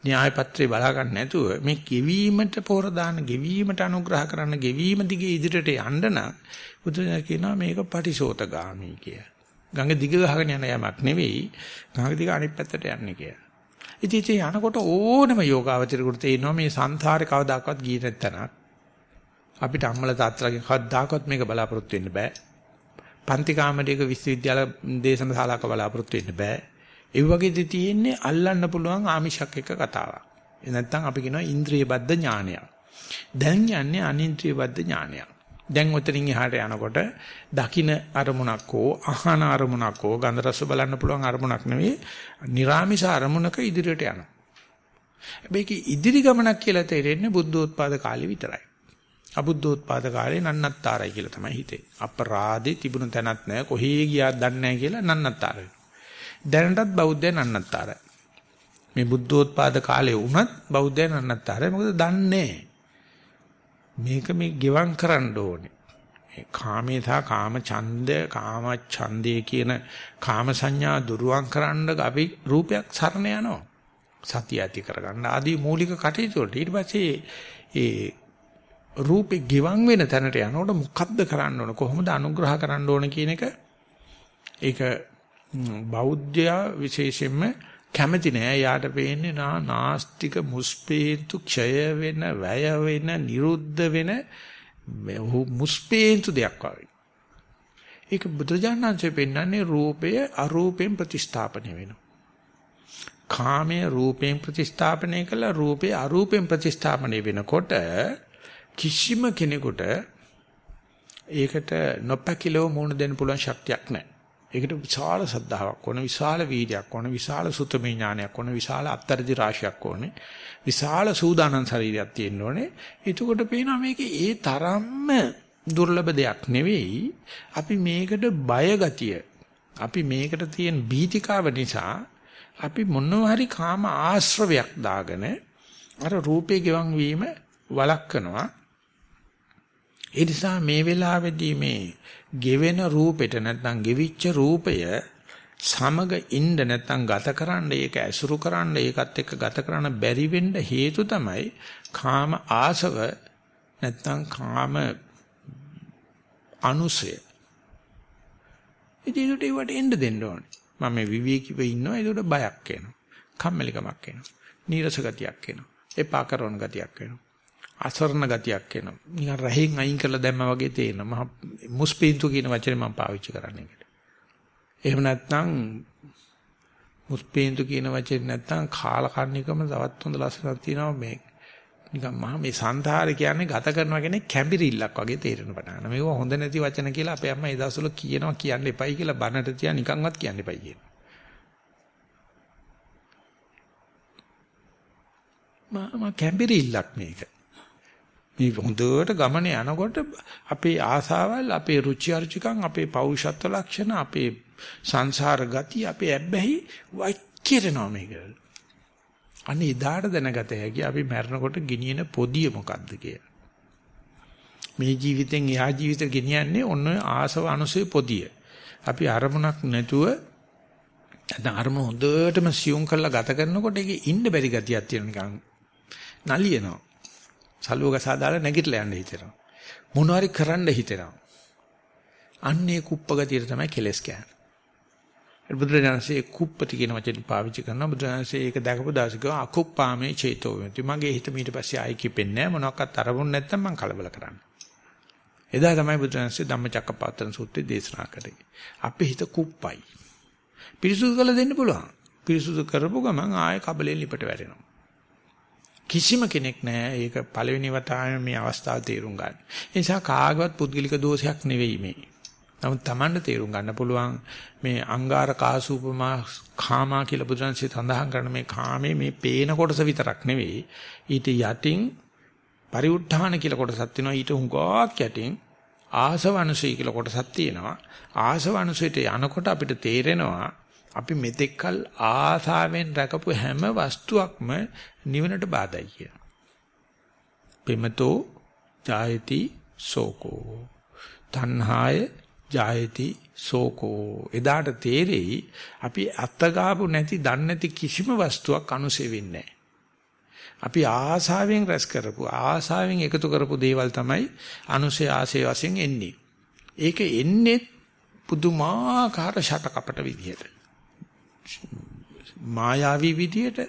න්‍යාය පත්‍රේ බලා ගන්න නැතුව මේ ගෙවීමට පොර දාන ගෙවීමට අනුග්‍රහ කරන්න ගෙවීම දිගේ ඉදිරියට යන්න නම් බුදුන් කියනවා මේක පටිසෝතගාමි කිය. ගඟ දිග ගහගෙන යන යමක් නෙවෙයි ගඟ දිග අනිත් පැත්තට යන්නේ කිය. ඉතින් ඉතින් යනකොට ඕනම යෝගාවචරයට තේිනවා මේ සංසාරේ කවදාකවත් ගියේ නැත්තනක්. අපිට අම්මලා තාත්තලාගෙන් කවදාකවත් මේක බලාපොරොත්තු වෙන්න බෑ. පන්ති කාමරයක විශ්වවිද්‍යාල දේශන ශාලාවක බලාපොරොත්තු වෙන්න බෑ. ඒ වගේදී තියෙන්නේ අල්ලන්න පුළුවන් ආමිෂක් එක කතාවක්. ඒ නැත්තම් අපි කියනවා ඉන්ද්‍රිය බද්ධ ඥානය. දැන් යන්නේ අනින්ද්‍රිය බද්ධ ඥානය. දැන් උතරින් එහාට යනකොට දකින අරමුණක් හෝ අහන අරමුණක් හෝ ගන්ධ රස බලන්න පුළුවන් අරමුණක් නෙවෙයි, निराமிස අරමුණක ඉදිරියට යනවා. මේක ඉදිරි ගමනක් කියලා තේරෙන්නේ බුද්ධෝත්පාද කාලේ විතරයි. අබුද්ධෝත්පාද කාලේ නන්නත්තරයි කියලා තමයි හිතේ. අපරාධේ තිබුණ තැනක් නැහැ, කොහේ ගියාද දන්නේ නැහැ කියලා නන්නත්තර දැනටත් බෞද්ධය නන්නත්තරයි. මේ බුද්ධෝත්පාද කාලේ වුණත් බෞද්ධය නන්නත්තරයි. මොකද දන්නේ නැහැ. මේක මේ ගෙවම් කරන්න ඕනේ. මේ කාමේ සහ කාම ඡන්ද කාම ඡන්දේ කියන කාම සංඥා දුරුවන් කරන්න අපි රූපයක් සරණ යනවා. සතිය ඇති කරගන්න ආදී මූලික කටයුතු වලට ඊට පස්සේ ඒ රූපේ ගිවන් වෙන තැනට යනකොට මොකද්ද කරන්න ඕන කොහොමද අනුග්‍රහ කරන්න ඕන කියන එක ඒක බෞද්ධයා විශේෂයෙන්ම කැමති නෑ යාට පේන්නේ නා නාස්තික මුස්පේන්තු ක්ෂය වෙන වැය වෙන නිරුද්ධ වෙන මුස්පේන්තු දෙයක් වගේ ඒක බුදුජානනාංශයෙන් පෙන්වන්නේ රූපය අරූපයෙන් ප්‍රතිස්ථාපනය වෙනවා කාමයේ රූපයෙන් ප්‍රතිස්ථාපනය කළා රූපේ අරූපයෙන් ප්‍රතිස්ථාපනය වෙනකොට කිසිම කෙනෙකුට ඒකට නොපැකිලව මුණ දෙන්න පුළුවන් ශක්තියක් නැහැ. ඒකට විශාල සද්ධාාවක් ඕන, විශාල වීර්යයක් ඕන, විශාල සුතමේ ඥානයක් ඕන, විශාල අත්තරදි රාශියක් ඕනේ. විශාල සූදානම් ශරීරයක් තියෙන්න ඕනේ. එතකොට පේනවා මේකේ ඒ තරම්ම දුර්ලභ දෙයක් නෙවෙයි. අපි මේකට බය ගතිය අපි මේකට තියෙන බීතිකාව නිසා අපි මොනවා හරි කාම ආශ්‍රවයක් දාගෙන අර රූපේ ගෙවන් වීම වළක්වනවා ඒ නිසා මේ වෙලාවේදී මේ ගෙවෙන රූපෙට නැත්නම් ගෙවිච්ච රූපය සමග ඉන්න නැත්නම් ගතකරන්න ඒක ඇසුරු කරන්න ඒකත් එක්ක ගත කරන්න බැරි වෙන්න හේතු තමයි කාම ආසව නැත්නම් කාම අනුසය. ඉතින් ඒකට එන්න දෙන්න ඕනේ. මම මේ විවේකීව ඉන්නවා ඒකට බයක් එනවා. කම්මැලිකමක් එනවා. නීරස ගතියක් එනවා. එපා කරන ගතියක් එනවා. අසරණ ගතියක් එනවා. නිකන් රහෙන් අයින් කරලා දැම්මා වගේ තේරෙනවා. මහ මුස්පීන්තු කියන වචනේ මම පාවිච්චි කරන්නේ ඒකට. එහෙම නැත්නම් මුස්පීන්තු කියන වචනේ නැත්නම් කාලකන්නිකම තවත් හොඳ ලස්සනක් තියෙනවා මේ. නිකන් මහ මේ සංධාරය කියන්නේ ගත කරනවා කියන්නේ කැඹිරිල්ලක් වගේ තේරෙන පටන් ගන්නවා. මේක හොඳ නැති වචන කියලා අපේ අම්මා ඒ දවස්වල කියනවා කියන්න එපයි කියලා බනට තියා නිකන්වත් කියන්න එපයි කියනවා. මම කැඹිරිල්ලක් මේක. මේ හොඳට ගමන යනකොට අපේ ආසාවල්, අපේ රුචි අරුචිකම්, අපේ පෞරුෂත්ව ලක්ෂණ, අපේ සංසාර ගති, අපේ ඇබ්බැහි වයිකිරනවා මේක. අනේ එදාට දැනගත හැකි අපි මැරෙනකොට ගෙනියන පොදිය මොකද්ද කියලා. මේ ජීවිතෙන් එහා ජීවිත ගෙනියන්නේ ඔන්න ආසව අනුසය පොදිය. අපි අරමුණක් නැතුව නැත්නම් අරමුණ හොඳටම සියුම් කරලා ගත කරනකොට ඒකේ ඉන්න බැරි ගතියක් තියෙන නිකන් නලියනවා. සලුවක සාදාලා නැගිටලා යන්න හිතෙනවා. මොනවාරි කරන්න හිතෙනවා. අන්නේ කුප්ප ගතියට තමයි කෙලස් කියන්නේ. බුදුරජාණන්සේ කුප්පති කියන වචනේ පාවිච්චි කරනවා. බුදුරජාණන්සේ ඒක දැකපු දවසක අකුප්පාමේ චේතෝ වෙති. මගේ හිත ඊට පස්සේ ආයි කිපෙන්නේ නැහැ. මොනවාක්වත් අරමුණ නැත්තම් මං කලබල කරන්නේ. එදා තමයි බුදුරජාණන්සේ ධම්මචක්කපවත්තන සූත්‍රය දේශනා කළේ. අපේ හිත කුප්පයි. පිරිසුදු කරලා දෙන්න පුළුවන්. පිරිසුදු කරපු ගමන් ආයෙ කබලෙන් ලිපට වැටෙනවා. කිසිම කෙනෙක් නැහැ ඒක පළවෙනි වතාවෙම මේ අවස්ථාව තේරුම් ගන්න. ඒ නිසා කාගවත් පුද්ගලික දෝෂයක් නෙවෙයි මේ. නමුත් Tamanne තේරුම් ගන්න පුළුවන් මේ අංගාර කාසූපමා කාමා කියලා බුදුරන්සේ සඳහන් කරන මේ කාමේ මේ පේන කොටස විතරක් නෙවෙයි. ඊට යටින් පරිඋත් ทาน කියලා කොටසක් තියෙනවා. ඊට හුඟක් යටින් ආසවනුසී කියලා කොටසක් තියෙනවා. ආසවනුසීට යනකොට අපිට තේරෙනවා අපි මෙතෙක්කල් ආසාවෙන් රැකපු හැම වස්තුවක්ම නිවනට බාධායි කියන. පෙමතෝ ජායති සෝකෝ. තණ්හාය ජායති සෝකෝ. එදාට තේරෙයි අපි අත්ගාපු නැති දන්නේ නැති කිසිම වස්තුවක් අනුසෙ වෙන්නේ අපි ආසාවෙන් රැස් කරපු ආසාවෙන් එකතු කරපු දේවල් තමයි අනුසය ආසේ වශයෙන් එන්නේ. ඒක එන්නේ පුදුමාකාර ෂටකපට විදියට. මායාවී විදියට,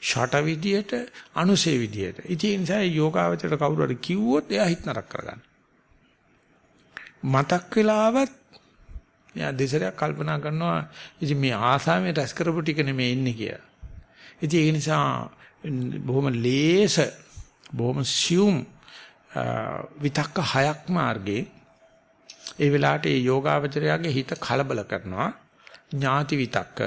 ෂට විදියට, අනුසේ විදියට. ඉතින් ඒ නිසා යෝගාවචරයට කවුරු හරි කිව්වොත් එයා හිත නරක කරගන්න. මතක් වෙලාවත් එයා දෙසරයක් කල්පනා කරනවා ඉතින් මේ ආසාවෙන් රැස් කරපු ටික නෙමෙයි එන්නේ කියලා. ඉතින් ඒ නිසා බොහොම ලේස බොහොම සියුම් විතක්ක හයක් මාර්ගේ ඒ වෙලාවට ඒ යෝගාවචරයාගේ හිත කලබල කරනවා ඥාති විතක්ක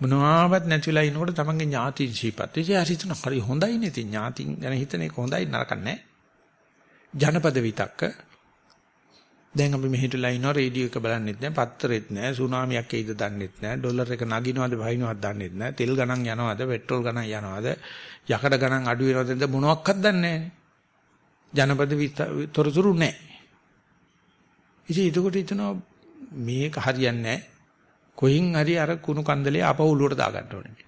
මොනවාවත් නැතිලා ඉනකොට තමන්ගේ ඥාතින් සීපත්. ඉතින් හරි හිතන හරි හොඳයිනේ ඉතින් ඥාතින් ගැන හිතන එක හොඳයි නරක නැහැ. ජනපද විතක්ක දැන් අපි මෙහෙටලා ඉනවා රේඩියෝ එක බලන්නෙත් නැහැ පත්තරෙත් නැහැ සුනාමියක් එයිද දන්නෙත් නැහැ ඩොලර් එක නගිනවද බහිනවද දන්නෙත් නැහැ තෙල් ගණන් යනවද පෙට්‍රල් ගණන් යනවද යකඩ ගණන් අඩු වෙනවද මොනවත් දන්නේ ජනපද තොරතුරු නැහැ ඉතින් ඒකට හිතනවා මේක හරියන්නේ නැහැ කොහින් හරි අර කුණු කන්දලේ ආපහු උළුවට දාගන්න ඕනේ.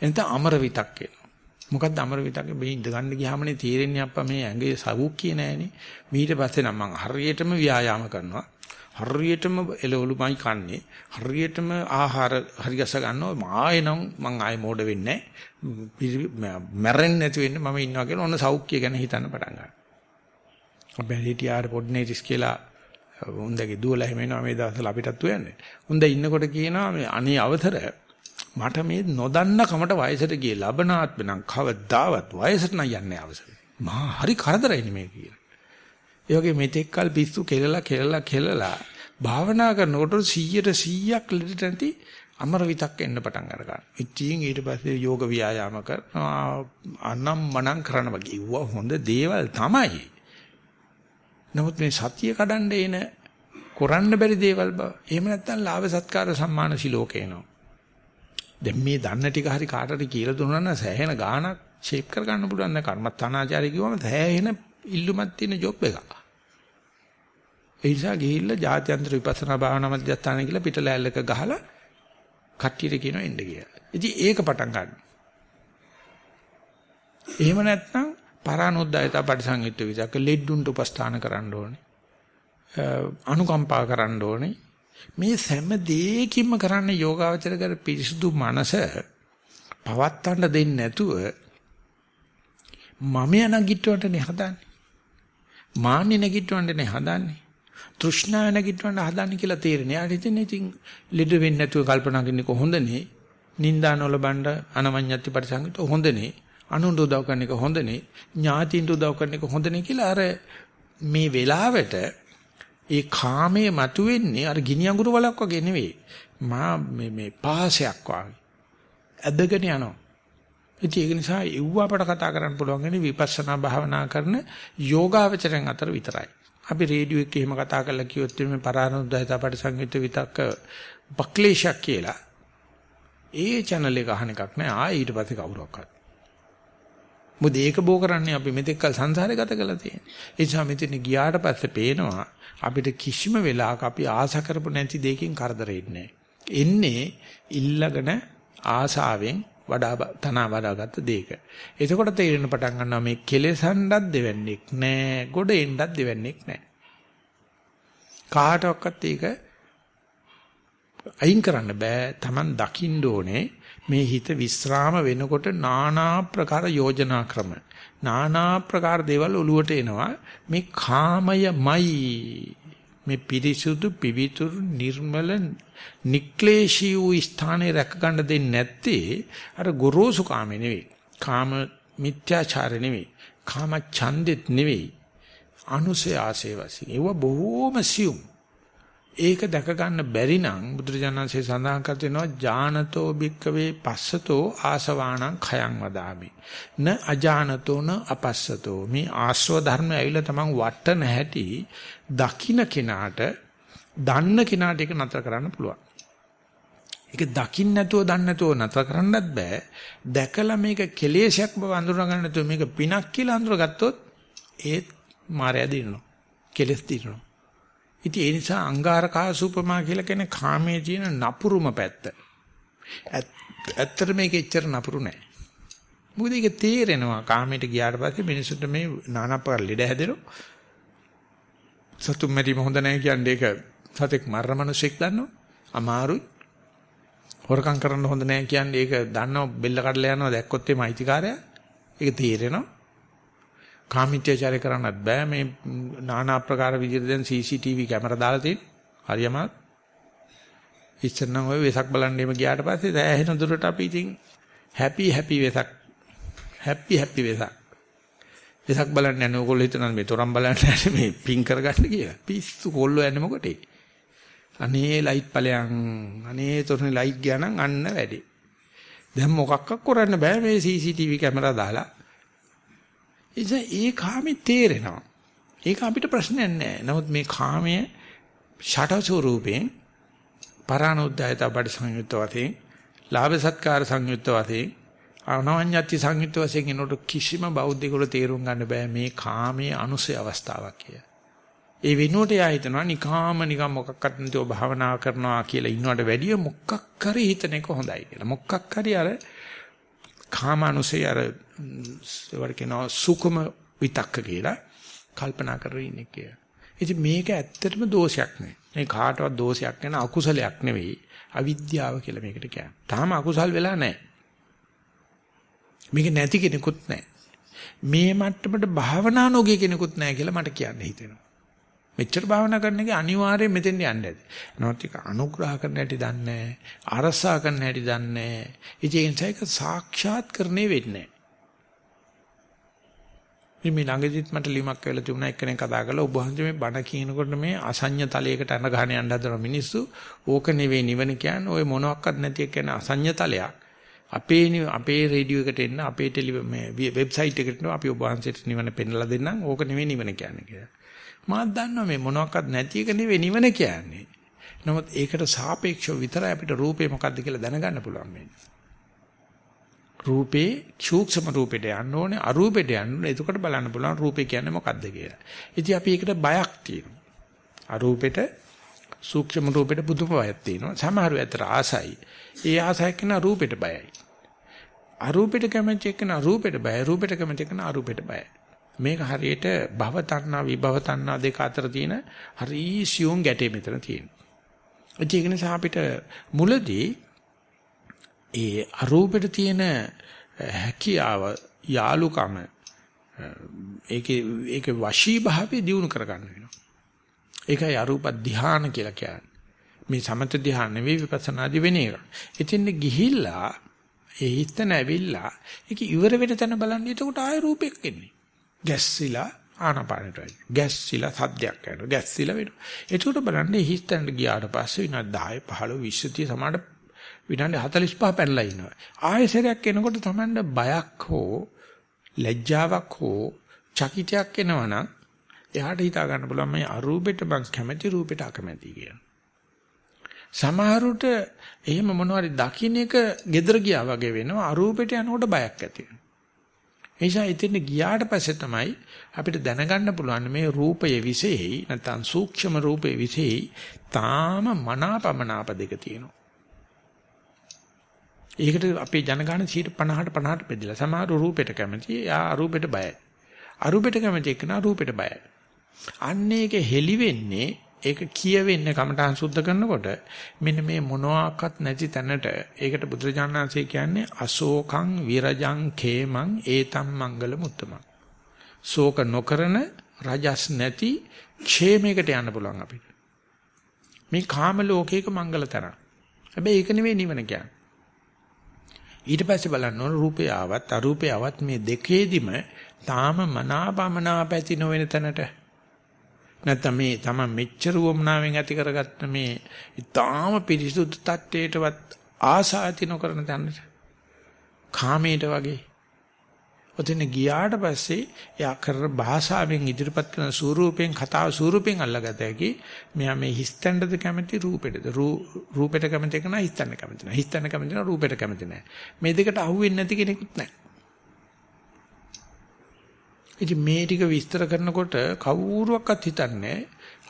එනත අමර විතක් වෙනවා. මොකද්ද අමර විතක මේ ඉඳ ගන්න ගියාමනේ තීරෙන්නේ අප්පා මේ ඇඟේ සවුක්කිය නෑනේ. ඊට පස්සේ නම් මං හරියටම ව්‍යායාම කරනවා. හරියටම එළවලුමයි කන්නේ. හරියටම ආහාර හරිගස ගන්නවා. ආයෙනම් මං ආයෙ මෝඩ වෙන්නේ නෑ. මැරෙන්නේ නැති වෙන්න මම ඉන්නවා කියලා ඔන්න සෞඛ්‍ය ගැන හිතන්න පටන් ගන්නවා. අපේ හිටියාට පොඩ්නේටිස් කියලා උන්දගේ දුවලා එහෙම එනවා මේ දවස්වල අපිටත් උයන්නේ. උන්ද ඉන්නකොට කියනවා මේ අනේ අවතර මට මේ නොදන්න කමට වයසට ගිය ලබනාත්ම නම් කවදාවත් වයසට නම් යන්නේ අවසර. මහා හරි කරදරයිනේ මේ කියලා. ඒ වගේ මෙතෙක්කල් පිස්සු කෙලලා කෙලලා කෙලලා භාවනා කරනකොට 100ට 100ක් ලෙඩට නැති අමර විතක් එන්න පටන් අර ගන්නවා. ඉතින් ඊට පස්සේ යෝග ව්‍යායාම කරනවා අනම් මනම් කරන වගේ. ඌව හොඳ දේවල් තමයි. නමුත් මේ සතිය කඩන්න එන කරන්න බැරි දේවල් බව. එහෙම නැත්නම් ලාභ සත්කාර සම්මාන සිලෝකේනවා. දැන් මේ දන්න ටික හරි කාටට කියලා දුන්නා නම් සෑහෙන ගාණක් ෂේප් කර ගන්න පුළුවන් නේ කර්මස්ථානාචාරය කිව්වම සෑහෙන ඉල්ලුමක් තියෙන ජොබ් එකක්. ඒ නිසා ගිහිල්ලා ජාත්‍යන්තර විපස්සනා භාවනා මධ්‍යස්ථාන කියලා පිටලෑල්ලක ගහලා කට්ටියට කියනවා එන්න කියලා. ඉතින් ඒක පටන් ගන්න. එහෙම නැත්නම් පරානොද්දායත පරිසංයුක්ත විදක ලෙඩ්ඩුන්ට උපස්ථාන කරන්න ඕනේ. අනුකම්පා කරන්න ඕනේ. මේ සෑම දෙයකින්ම කරන්න යෝගාවචර කර පිරිසුදු මනස පවත්තන්න දෙන්නේ නැතුව මම යනගිටවන්නනේ හදන්නේ. මාන්නේ නැගිටවන්නනේ හදන්නේ. තෘෂ්ණාව නැගිටවන්න හදන්නේ කියලා තේරෙන. යාට ඉතින් ඉතින් ලෙඩ වෙන්නේ නැතුව කල්පනා කරන්නේ කොහොඳනේ. නින්දානවල බණ්ඩ අනවඤ්ඤත්ති පරිසංගිත හොඳනේ. අනුන්ට උදව් කරන එක හොඳනේ. ඥාතින්ට උදව් කරන එක හොඳනේ කියලා අර මේ වෙලාවට ඒ කාමයේ මතුවෙන්නේ අර ගිනි අඟුරු වලක් වගේ නෙවෙයි. මා මේ මේ පාසයක් වගේ. ඇදගෙන යනවා. ඉතින් ඒක නිසා ඉව්ව අපට කතා කරන්න පුළුවන් වෙන්නේ විපස්සනා භාවනා කරන යෝගාවචරයන් අතර විතරයි. අපි රේඩියෝ එකේ එහෙම කතා කරලා කිව්වොත් මේ පරානුද්යත පරිසංයුත් විතක්ක බක්ලේශයක් කියලා. ඒ channel එක අහන එකක් නෑ ආයෙ ඊට පස්සේ කවුරක්වත්. මොකද ඒක බෝ කරන්නේ අපි මෙතෙක් කල සංසාරේ ගත කරලා තියෙන්නේ. ඒ නිසා මෙතන ගියාට පස්සේ පේනවා අපිට කිසිම වෙලාවක අපි ආස කරපු නැති දෙයකින් කරදරෙන්නේ එන්නේ ඉල්ලගෙන ආසාවෙන් වඩා තන වඩාගත් දෙයක. එතකොට තේරෙන පටන් ගන්නවා මේ කෙලෙසන්නත් දෙවන්නේක් නෑ, ගොඩ එන්නත් දෙවන්නේක් නෑ. කාටවත් ඒක අයින් කරන්න බෑ. Taman දකින්න ඕනේ මේ හිත විස්්‍රාම වෙනකොට নানা ප්‍රකාර යෝජනා ක්‍රම নানা ප්‍රකාර දේවල් ඔලුවට එනවා මේ කාමයමයි මේ පිරිසුදු පිවිතුරු නිර්මල නික්ලේශී වූ ස්ථානේ රැක ගන්න දෙන්නේ නැත්තේ අර ගොරෝසු කාමේ නෙවෙයි කාම මිත්‍යාචාර නෙවෙයි කාම ඡන්දෙත් නෙවෙයි අනුසය ආසේවසි ඒව බොහෝම සියුම් ඒක දැක ගන්න බැරි නම් බුදුරජාණන්සේ සඳහන් කර තිනවා ඥානතෝ භික්කවේ පස්සතෝ ආසවාණං khයං වදාමි. න අජානතෝ න අපස්සතෝ. මේ ආශ්‍රව ධර්ම ඇවිල්ලා තමන් වට නැහැටි දකින්න කෙනාට දන්න කෙනාට ඒක නතර කරන්න පුළුවන්. ඒක දකින්න නැතුව දන්න නැතුව නතර කරන්නත් බෑ. දැකලා මේක කෙලේශයක් බව අඳුර ගන්න නැතුව මේක පිනක් කියලා අඳුරගත්තොත් ඒත් මායя දිනනවා. කෙලස් දිනනවා. ඉතින් ඒ නිසා අංගාරකා සූපමා කියලා කියන්නේ කාමයේ තියෙන නපුරුම පැත්ත. ඇත්තට මේක එච්චර නපුරු නෑ. මොකද ඒක තේරෙනවා කාමයට ගියාට පස්සේ මිනිසුන්ට මේ නානපර ලෙඩ හැදෙනවා. සතුම් මැරීම හොඳ නැහැ කියන්නේ ඒක සතෙක් මරන මිනිසෙක් දන්නවා. අමාරුයි. හොරකම් කරන්න හොඳ නැහැ කියන්නේ ඒක දන්නව බෙල්ල කඩලා යනවා දැක්කොත් එමය අයිතිකාරයා. ඒක තේරෙනවා. කාමීත්‍යචාරය කරන්නත් බෑ. මේ নানা ආකාර විදිහට දැන් CCTV කැමරා දාලා තියෙන. හරියම ඉස්සර නම් ඔය වෙසක් බලන්න එම ගියාට පස්සේ දැහැහෙන දුරට අපි ඉතින් හැපි හැපි වෙසක් හැපි හැපි වෙසක්. වෙසක් බලන්න යන්නේ ඕගොල්ලෝ හිතනවා මේ තරම් බලන්න යන්නේ මේ පින් කරගන්න කියලා. පිස්සු කොල්ලෝ යන්නේ මොකටේ? අනේ ලයිට් ඵලයන් අනේ තොරනේ ලයිට් ගියා නම් අන්න වැඩි. දැන් මොකක්වත් කරන්න බෑ මේ CCTV කැමරා දාලා. එනිසා ඒ කාමේ තේරෙනවා. ඒක අපිට ප්‍රශ්නයක් නෑ. නමුත් මේ කාමය ෂට ස්වරූපයෙන් පරානොද්දායත බඩ සංයුක්ත වශයෙන් ලාභ සත්කාර සංයුක්ත වශයෙන් අනවඤ්ඤත්ති සංයුක්ත වශයෙන් එනකොට කිසිම බෞද්ධයෙකුට තේරුම් ගන්න බෑ මේ කාමයේ අනුසය අවස්ථාවක් කියලා. ඒ වෙනුවට යා හිතනවා නිකාම නිකම් මොකක්වත් නැතුව භාවනා කරනවා කියලා ඉන්නවට වැඩිය මොකක් හරි හිතන එක හොඳයි කියලා. මොකක් හරි අර කාමානුසය අර ඒවට කියනවා සුකුම විතක්ක කියලා කල්පනා කරගෙන ඉන්නේ කියලා. ඉතින් මේක ඇත්තටම දෝෂයක් නෙවෙයි. මේ කාටවත් දෝෂයක් නෙන අකුසලයක් නෙවෙයි. අවිද්‍යාව කියලා මේකට කියන්නේ. තාම අකුසල් වෙලා නැහැ. මේක නැති කෙනෙකුත් නැහැ. මේ මට්ටමට භාවනා නොගිය කෙනෙකුත් නැහැ කියලා මට කියන්න හිතෙනවා. මෙච්චර භාවනා කරන එක අනිවාර්යයෙන් මෙතෙන් යන්න ඇති. නමුත් ඒක අනුග්‍රහ කරන්න හැටි දන්නේ නැහැ. අරසා කරන්න හැටි දන්නේ නැහැ. ඉතින් ඒක සාක්ෂාත් කරන්නේ වෙන්නේ නැහැ. මේ ළඟදිත් මට ලිමක් වෙලා තිබුණා එක්කෙනෙක් කතා කරලා ඔබ වහන්සේ මේ බණ කියනකොට මේ අසඤ්ඤ තලයකට අන ගහන යන්න හදන මිනිස්සු ඕක නෙවෙයි නිවන කියන්නේ ඔය මොනවත් නැති එක කියන්නේ අසඤ්ඤ තලයක්. අපේ අපේ රේඩියෝ එකට එන්න අපේ ටෙලි මේ වෙබ්සයිට් එකට එන්න අපි ඔබ වහන්සේට නිවන පෙන්වලා දෙන්නම් ඕක නෙවෙයි නිවන කියන්නේ කියලා. මාත් දන්නවා මේ මොනවත් නැති එක නෙවෙයි නිවන කියන්නේ. නමුත් ඒකට සාපේක්ෂව විතරයි අපිට රූපේ මොකද්ද කියලා දැනගන්න පුළුවන් වෙන්නේ. රූපේ සූක්ෂම රූපෙට යන්න ඕනේ අරූපෙට යන්න ඕනේ එතකොට බලන්න පුළුවන් රූපේ කියන්නේ මොකද්ද කියලා. ඉතින් අපි ඒකට බයක් තියෙනවා. අරූපෙට සූක්ෂම රූපෙට පුදුම බයක් තියෙනවා. සමහරව ඇතර ආසයි. ඒ ආසයි කියන රූපෙට බයයි. අරූපෙට කැමති එක්කන රූපෙට බයයි. රූපෙට කැමති එක්කන අරූපෙට බයයි. මේක හරියට භව තණ්හා විභව තණ්හා දෙක අතර තියෙන හරි සියුම් ගැටේ මෙතන තියෙනවා. ඒක නිසා අපිට මුලදී ඒ අරූපෙට තියෙන හැකියාව යාලුකම ඒකේ ඒකේ වශී භාවය දිනු කරගන්න වෙනවා. ඒකයි අරූප ධානය කියලා කියන්නේ. මේ සමත ධානය නෙවෙයි විපස්සනාදි වෙන එක. එතින් ගිහිල්ලා ඒ හිතන ඇවිල්ලා ඒක ඉවර වෙන තැන බලන්නේ එතකොට ආය රූපයක් එන්නේ. ගැස්සිලා ආනපානට වැටෙනවා. ගැස්සිලා සද්දයක් කරනවා. ගැස්සිලා වෙනවා. ඒකට බලන්න හිස්තැනට ගියාට පස්සේ විනාඩි 10 15 20 30 සමාඩ විනාඩි 45 පැනලා ඉන්නවා. ආයෙසරයක් එනකොට තමයි බයක් හෝ ලැජ්ජාවක් හෝ චකිතයක් එනවනම් එයාට හිතා ගන්න පුළුවන් මේ අරූපෙට මං කැමැති රූපෙට අකමැති කියලා. සමහරුට එහෙම මොනවාරි දකින්න එක gedara ගියා වගේ වෙනවා අරූපෙට යනකොට බයක් ඇති වෙනවා. නිසා එතෙන් ගියාට පස්සේ තමයි අපිට දැනගන්න පුළුවන් මේ රූපයේ විශේෂයි නැත්නම් සූක්ෂම රූපයේ විශේෂයි තාම මනාපමනාප දෙක තියෙනවා. ඒකට අපේ ජනගහන 50ට 50ට බෙදලා සමහර රූපෙට කැමති, යා අරූපෙට බයයි. අරූපෙට කැමති එක්කන රූපෙට බයයි. අන්න ඒක හෙලි වෙන්නේ ඒක කියවෙන්නේ කමඨාන් සුද්ධ කරනකොට මෙන්න මේ මොනවාක්වත් නැති තැනට ඒකට බුදුරජාණන්සේ කියන්නේ අශෝකං විරජං khේමං ඒතම් මංගල මුත්තමං. ශෝක නොකරන රජස් නැති ക്ഷേමයකට යන්න පුළුවන් අපිට. මේ කාම ලෝකයක මංගල තරම්. හැබැයි ඒක නෙවෙයි නිවන කියන්නේ. ඊට පස්සේ බලන්න ඕන රූපේ ආවත් අරූපේ ආවත් මේ දෙකේදිම තාම මනාපමනාප ඇති නොවන තැනට නැත්නම් මේ තමයි මෙච්චර වමනාවෙන් ඇති කරගත්ත මේ ඊටාම පිරිසුදු තත්ත්වයටවත් ආසා ඇති නොකරන තැනට. කාමයට වගේ. ඔතන ගියාට පස්සේ එයා කරන භාෂාවෙන් ඉදිරිපත් කරන ස්වරූපයෙන් කතාව ස්වරූපයෙන් අල්ලගත හැකි මෙයා මේ හිස්තැන්නද කැමති රූපෙටද? රූපෙට කැමති එක නෑ හිස්තැන්න කැමති නෑ. හිස්තැන්න කැමති නෑ රූපෙට කැමති නෑ. මේ දෙකට අහුවෙන්නේ නැති කෙනෙකුත් නෑ. ඉතින් මේ ටික විස්තර කරනකොට කවුරුවක්වත් හිතන්නේ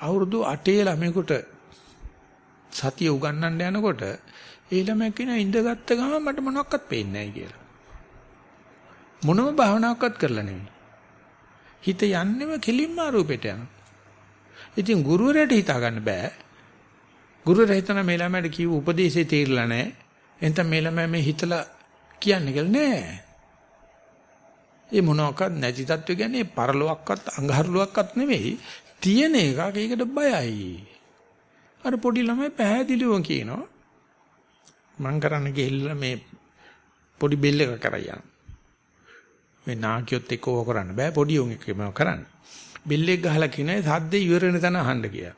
අවුරුදු 8 ළමයෙකුට සතිය උගන්වන්න යනකොට ඒ ළමයා කියන ඉඳගත්ත ගමන් මට මොනවත් පේන්නේ නැහැ කියලා. මොනම භාවනාවක්වත් කරලා නෙවෙයි. හිත යන්නේම කෙලින්ම රූපෙට යනවා. ඉතින් ගුරුවරයාට හිතා ගන්න බෑ. ගුරුවරයා හිතන මේ ළමයාට කිව්ව උපදේශේ තේරිලා නැහැ. එතන මේ ළමයා මේ හිතලා කියන්නේ කියලා නෑ. ඒ මොනවාක්වත් නැති තත්ත්වය කියන්නේ පරලොවක්වත් අඟහරුලුවක්වත් නෙවෙයි තියෙන එකක් ඒකට බයයි. අර පොඩි ළමයි පැහැදිලිව කියනවා මං කරන්න ගිහිල්ලා මේ පොඩි බෙල් එක කරයන්. මේ නාකියොත් එක්ක ඕක කරන්න බෑ පොඩි උන් එක්කම කරන්න. බෙල් එක ගහලා කියනවා සද්දේ ඉවර වෙන තැන අහන්න කියලා.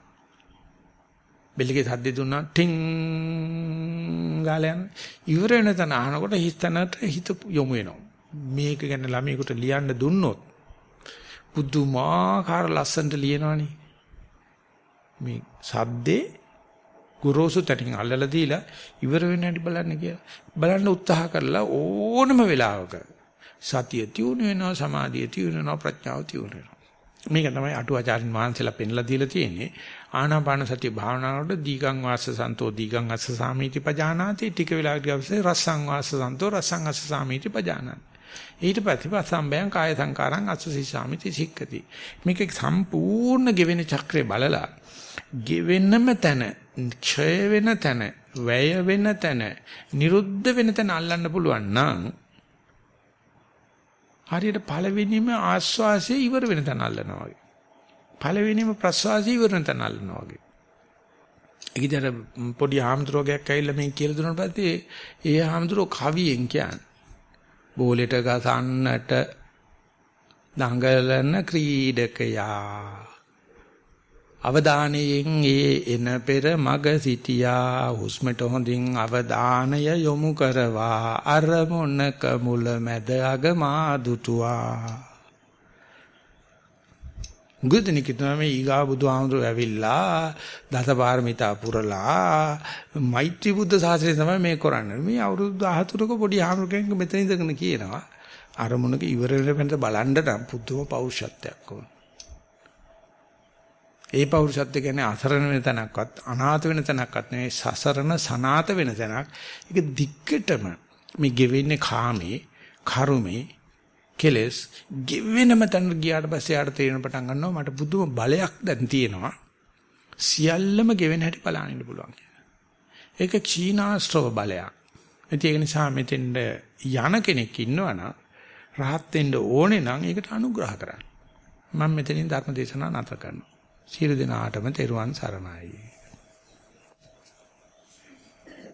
බෙල් එකේ සද්දේ දුන්නා ටින් ගාලා යන ඉවර වෙන තැන අහනකොට හිතනට හිත යොමු වෙනවා. මේක ගැන ළමයෙකුට ලියන්න දුන්නොත් පුදුමාකාර ලස්සනට ලියනවනේ. මේ සද්දේ ගුරුසු තටින් අල්ලලා දීලා ඉවර වෙන්න හැටි බලන්න කියලා. බලන්න උත්සාහ කරලා ඕනම වෙලාවක සතිය තියුණු වෙනවා සමාධිය තියුණු වෙනවා ප්‍රඥාව තියුණු වෙනවා. මේක තමයි අටුවාචාරින් වහන්සේලා පෙන්ලා දීලා තියෙන්නේ. ආනාපාන සතිය භාවනාවට දීගං වාස සන්තෝ දීගං අස්ස සාමීති පජානාති ටික වෙලාවකට ගියපස්සේ රස්සං වාස සන්තෝ රස්සං අස්ස සාමීති පජානාති. ඊට පස්සේ සම්බයං කාය සංකාරං අස්සසි සාමිති සික්කති. මේක සම්පූර්ණ ගෙවෙන චක්‍රය බලලා ගෙවෙන්නම තැන, ක්ෂය වෙන තැන, වැය වෙන තැන, නිරුද්ධ වෙන තැන අල්ලන්න පුළුවන් නම් හරියට පළවෙනිම ආස්වාසිය ඉවර වෙන තැන අල්ලනවා වගේ. පළවෙනිම ප්‍රසවාසිය ඉවර වෙන තැන අල්ලනවා වගේ. ඒකදර පොඩි ආම්ද්‍රෝගයක් ඇවිල්ලා මේ කියලා දුන්නාට පස්සේ ඒ ආම්ද්‍රෝ කවියෙන් කියන්නේ. බෝලෙට ගසන්නට දඟලන ක්‍රීඩකයා. අවධානයෙන් ඒ එන පෙර මග සිටියා. හුස්මට හොඳින් අවධානය යොමු කරවා අරමුණක මුල මැද අග මා දුටුවා. ගුදෙනි කිතුනා මේ ඊගා බුදුහාමුදුරුවෝ ඇවිල්ලා දසපාරමිතා පුරලා මෛත්‍රී බුද්ධ ශාසනය තමයි මේ කරන්නේ මේ අවුරුදු 14ක පොඩි ආමුරුකෙක් මෙතන ඉඳගෙන කියනවා අරමුණක ඉවර වෙන බලන්න නම් පුදුම පෞරුෂත්වයක් ඕන ඒ පෞරුෂත්වය කියන්නේ අසරණ වෙන තැනක්වත් අනාථ වෙන තැනක්වත් නෙවෙයි සසරණ සනාත වෙන තැනක්. ඒක දිග්ගටම මේ ගෙවෙන්නේ කාමේ, කරුමේ, කෙලස් ගෙවෙනම තැන ගියාට පස්සේ යාට තේරෙන පටන් ගන්නවා මට පුදුම බලයක් දැන් තියෙනවා. සියල්ලම ගෙවෙන හැටි බලන්න ඉන්න පුළුවන් ඒක ක්ෂීණාස්ත්‍රව බලයක්. ඒක නිසා මෙතෙන්ද යන කෙනෙක් ඉන්නවනම් රහත් වෙන්න ඕනේ නම් ඒකට අනුග්‍රහ කරන්න. මම මෙතනින් ධර්ම දේශනාව නතර කරනවා. සියලු දෙනාටම තෙරුවන් සරණයි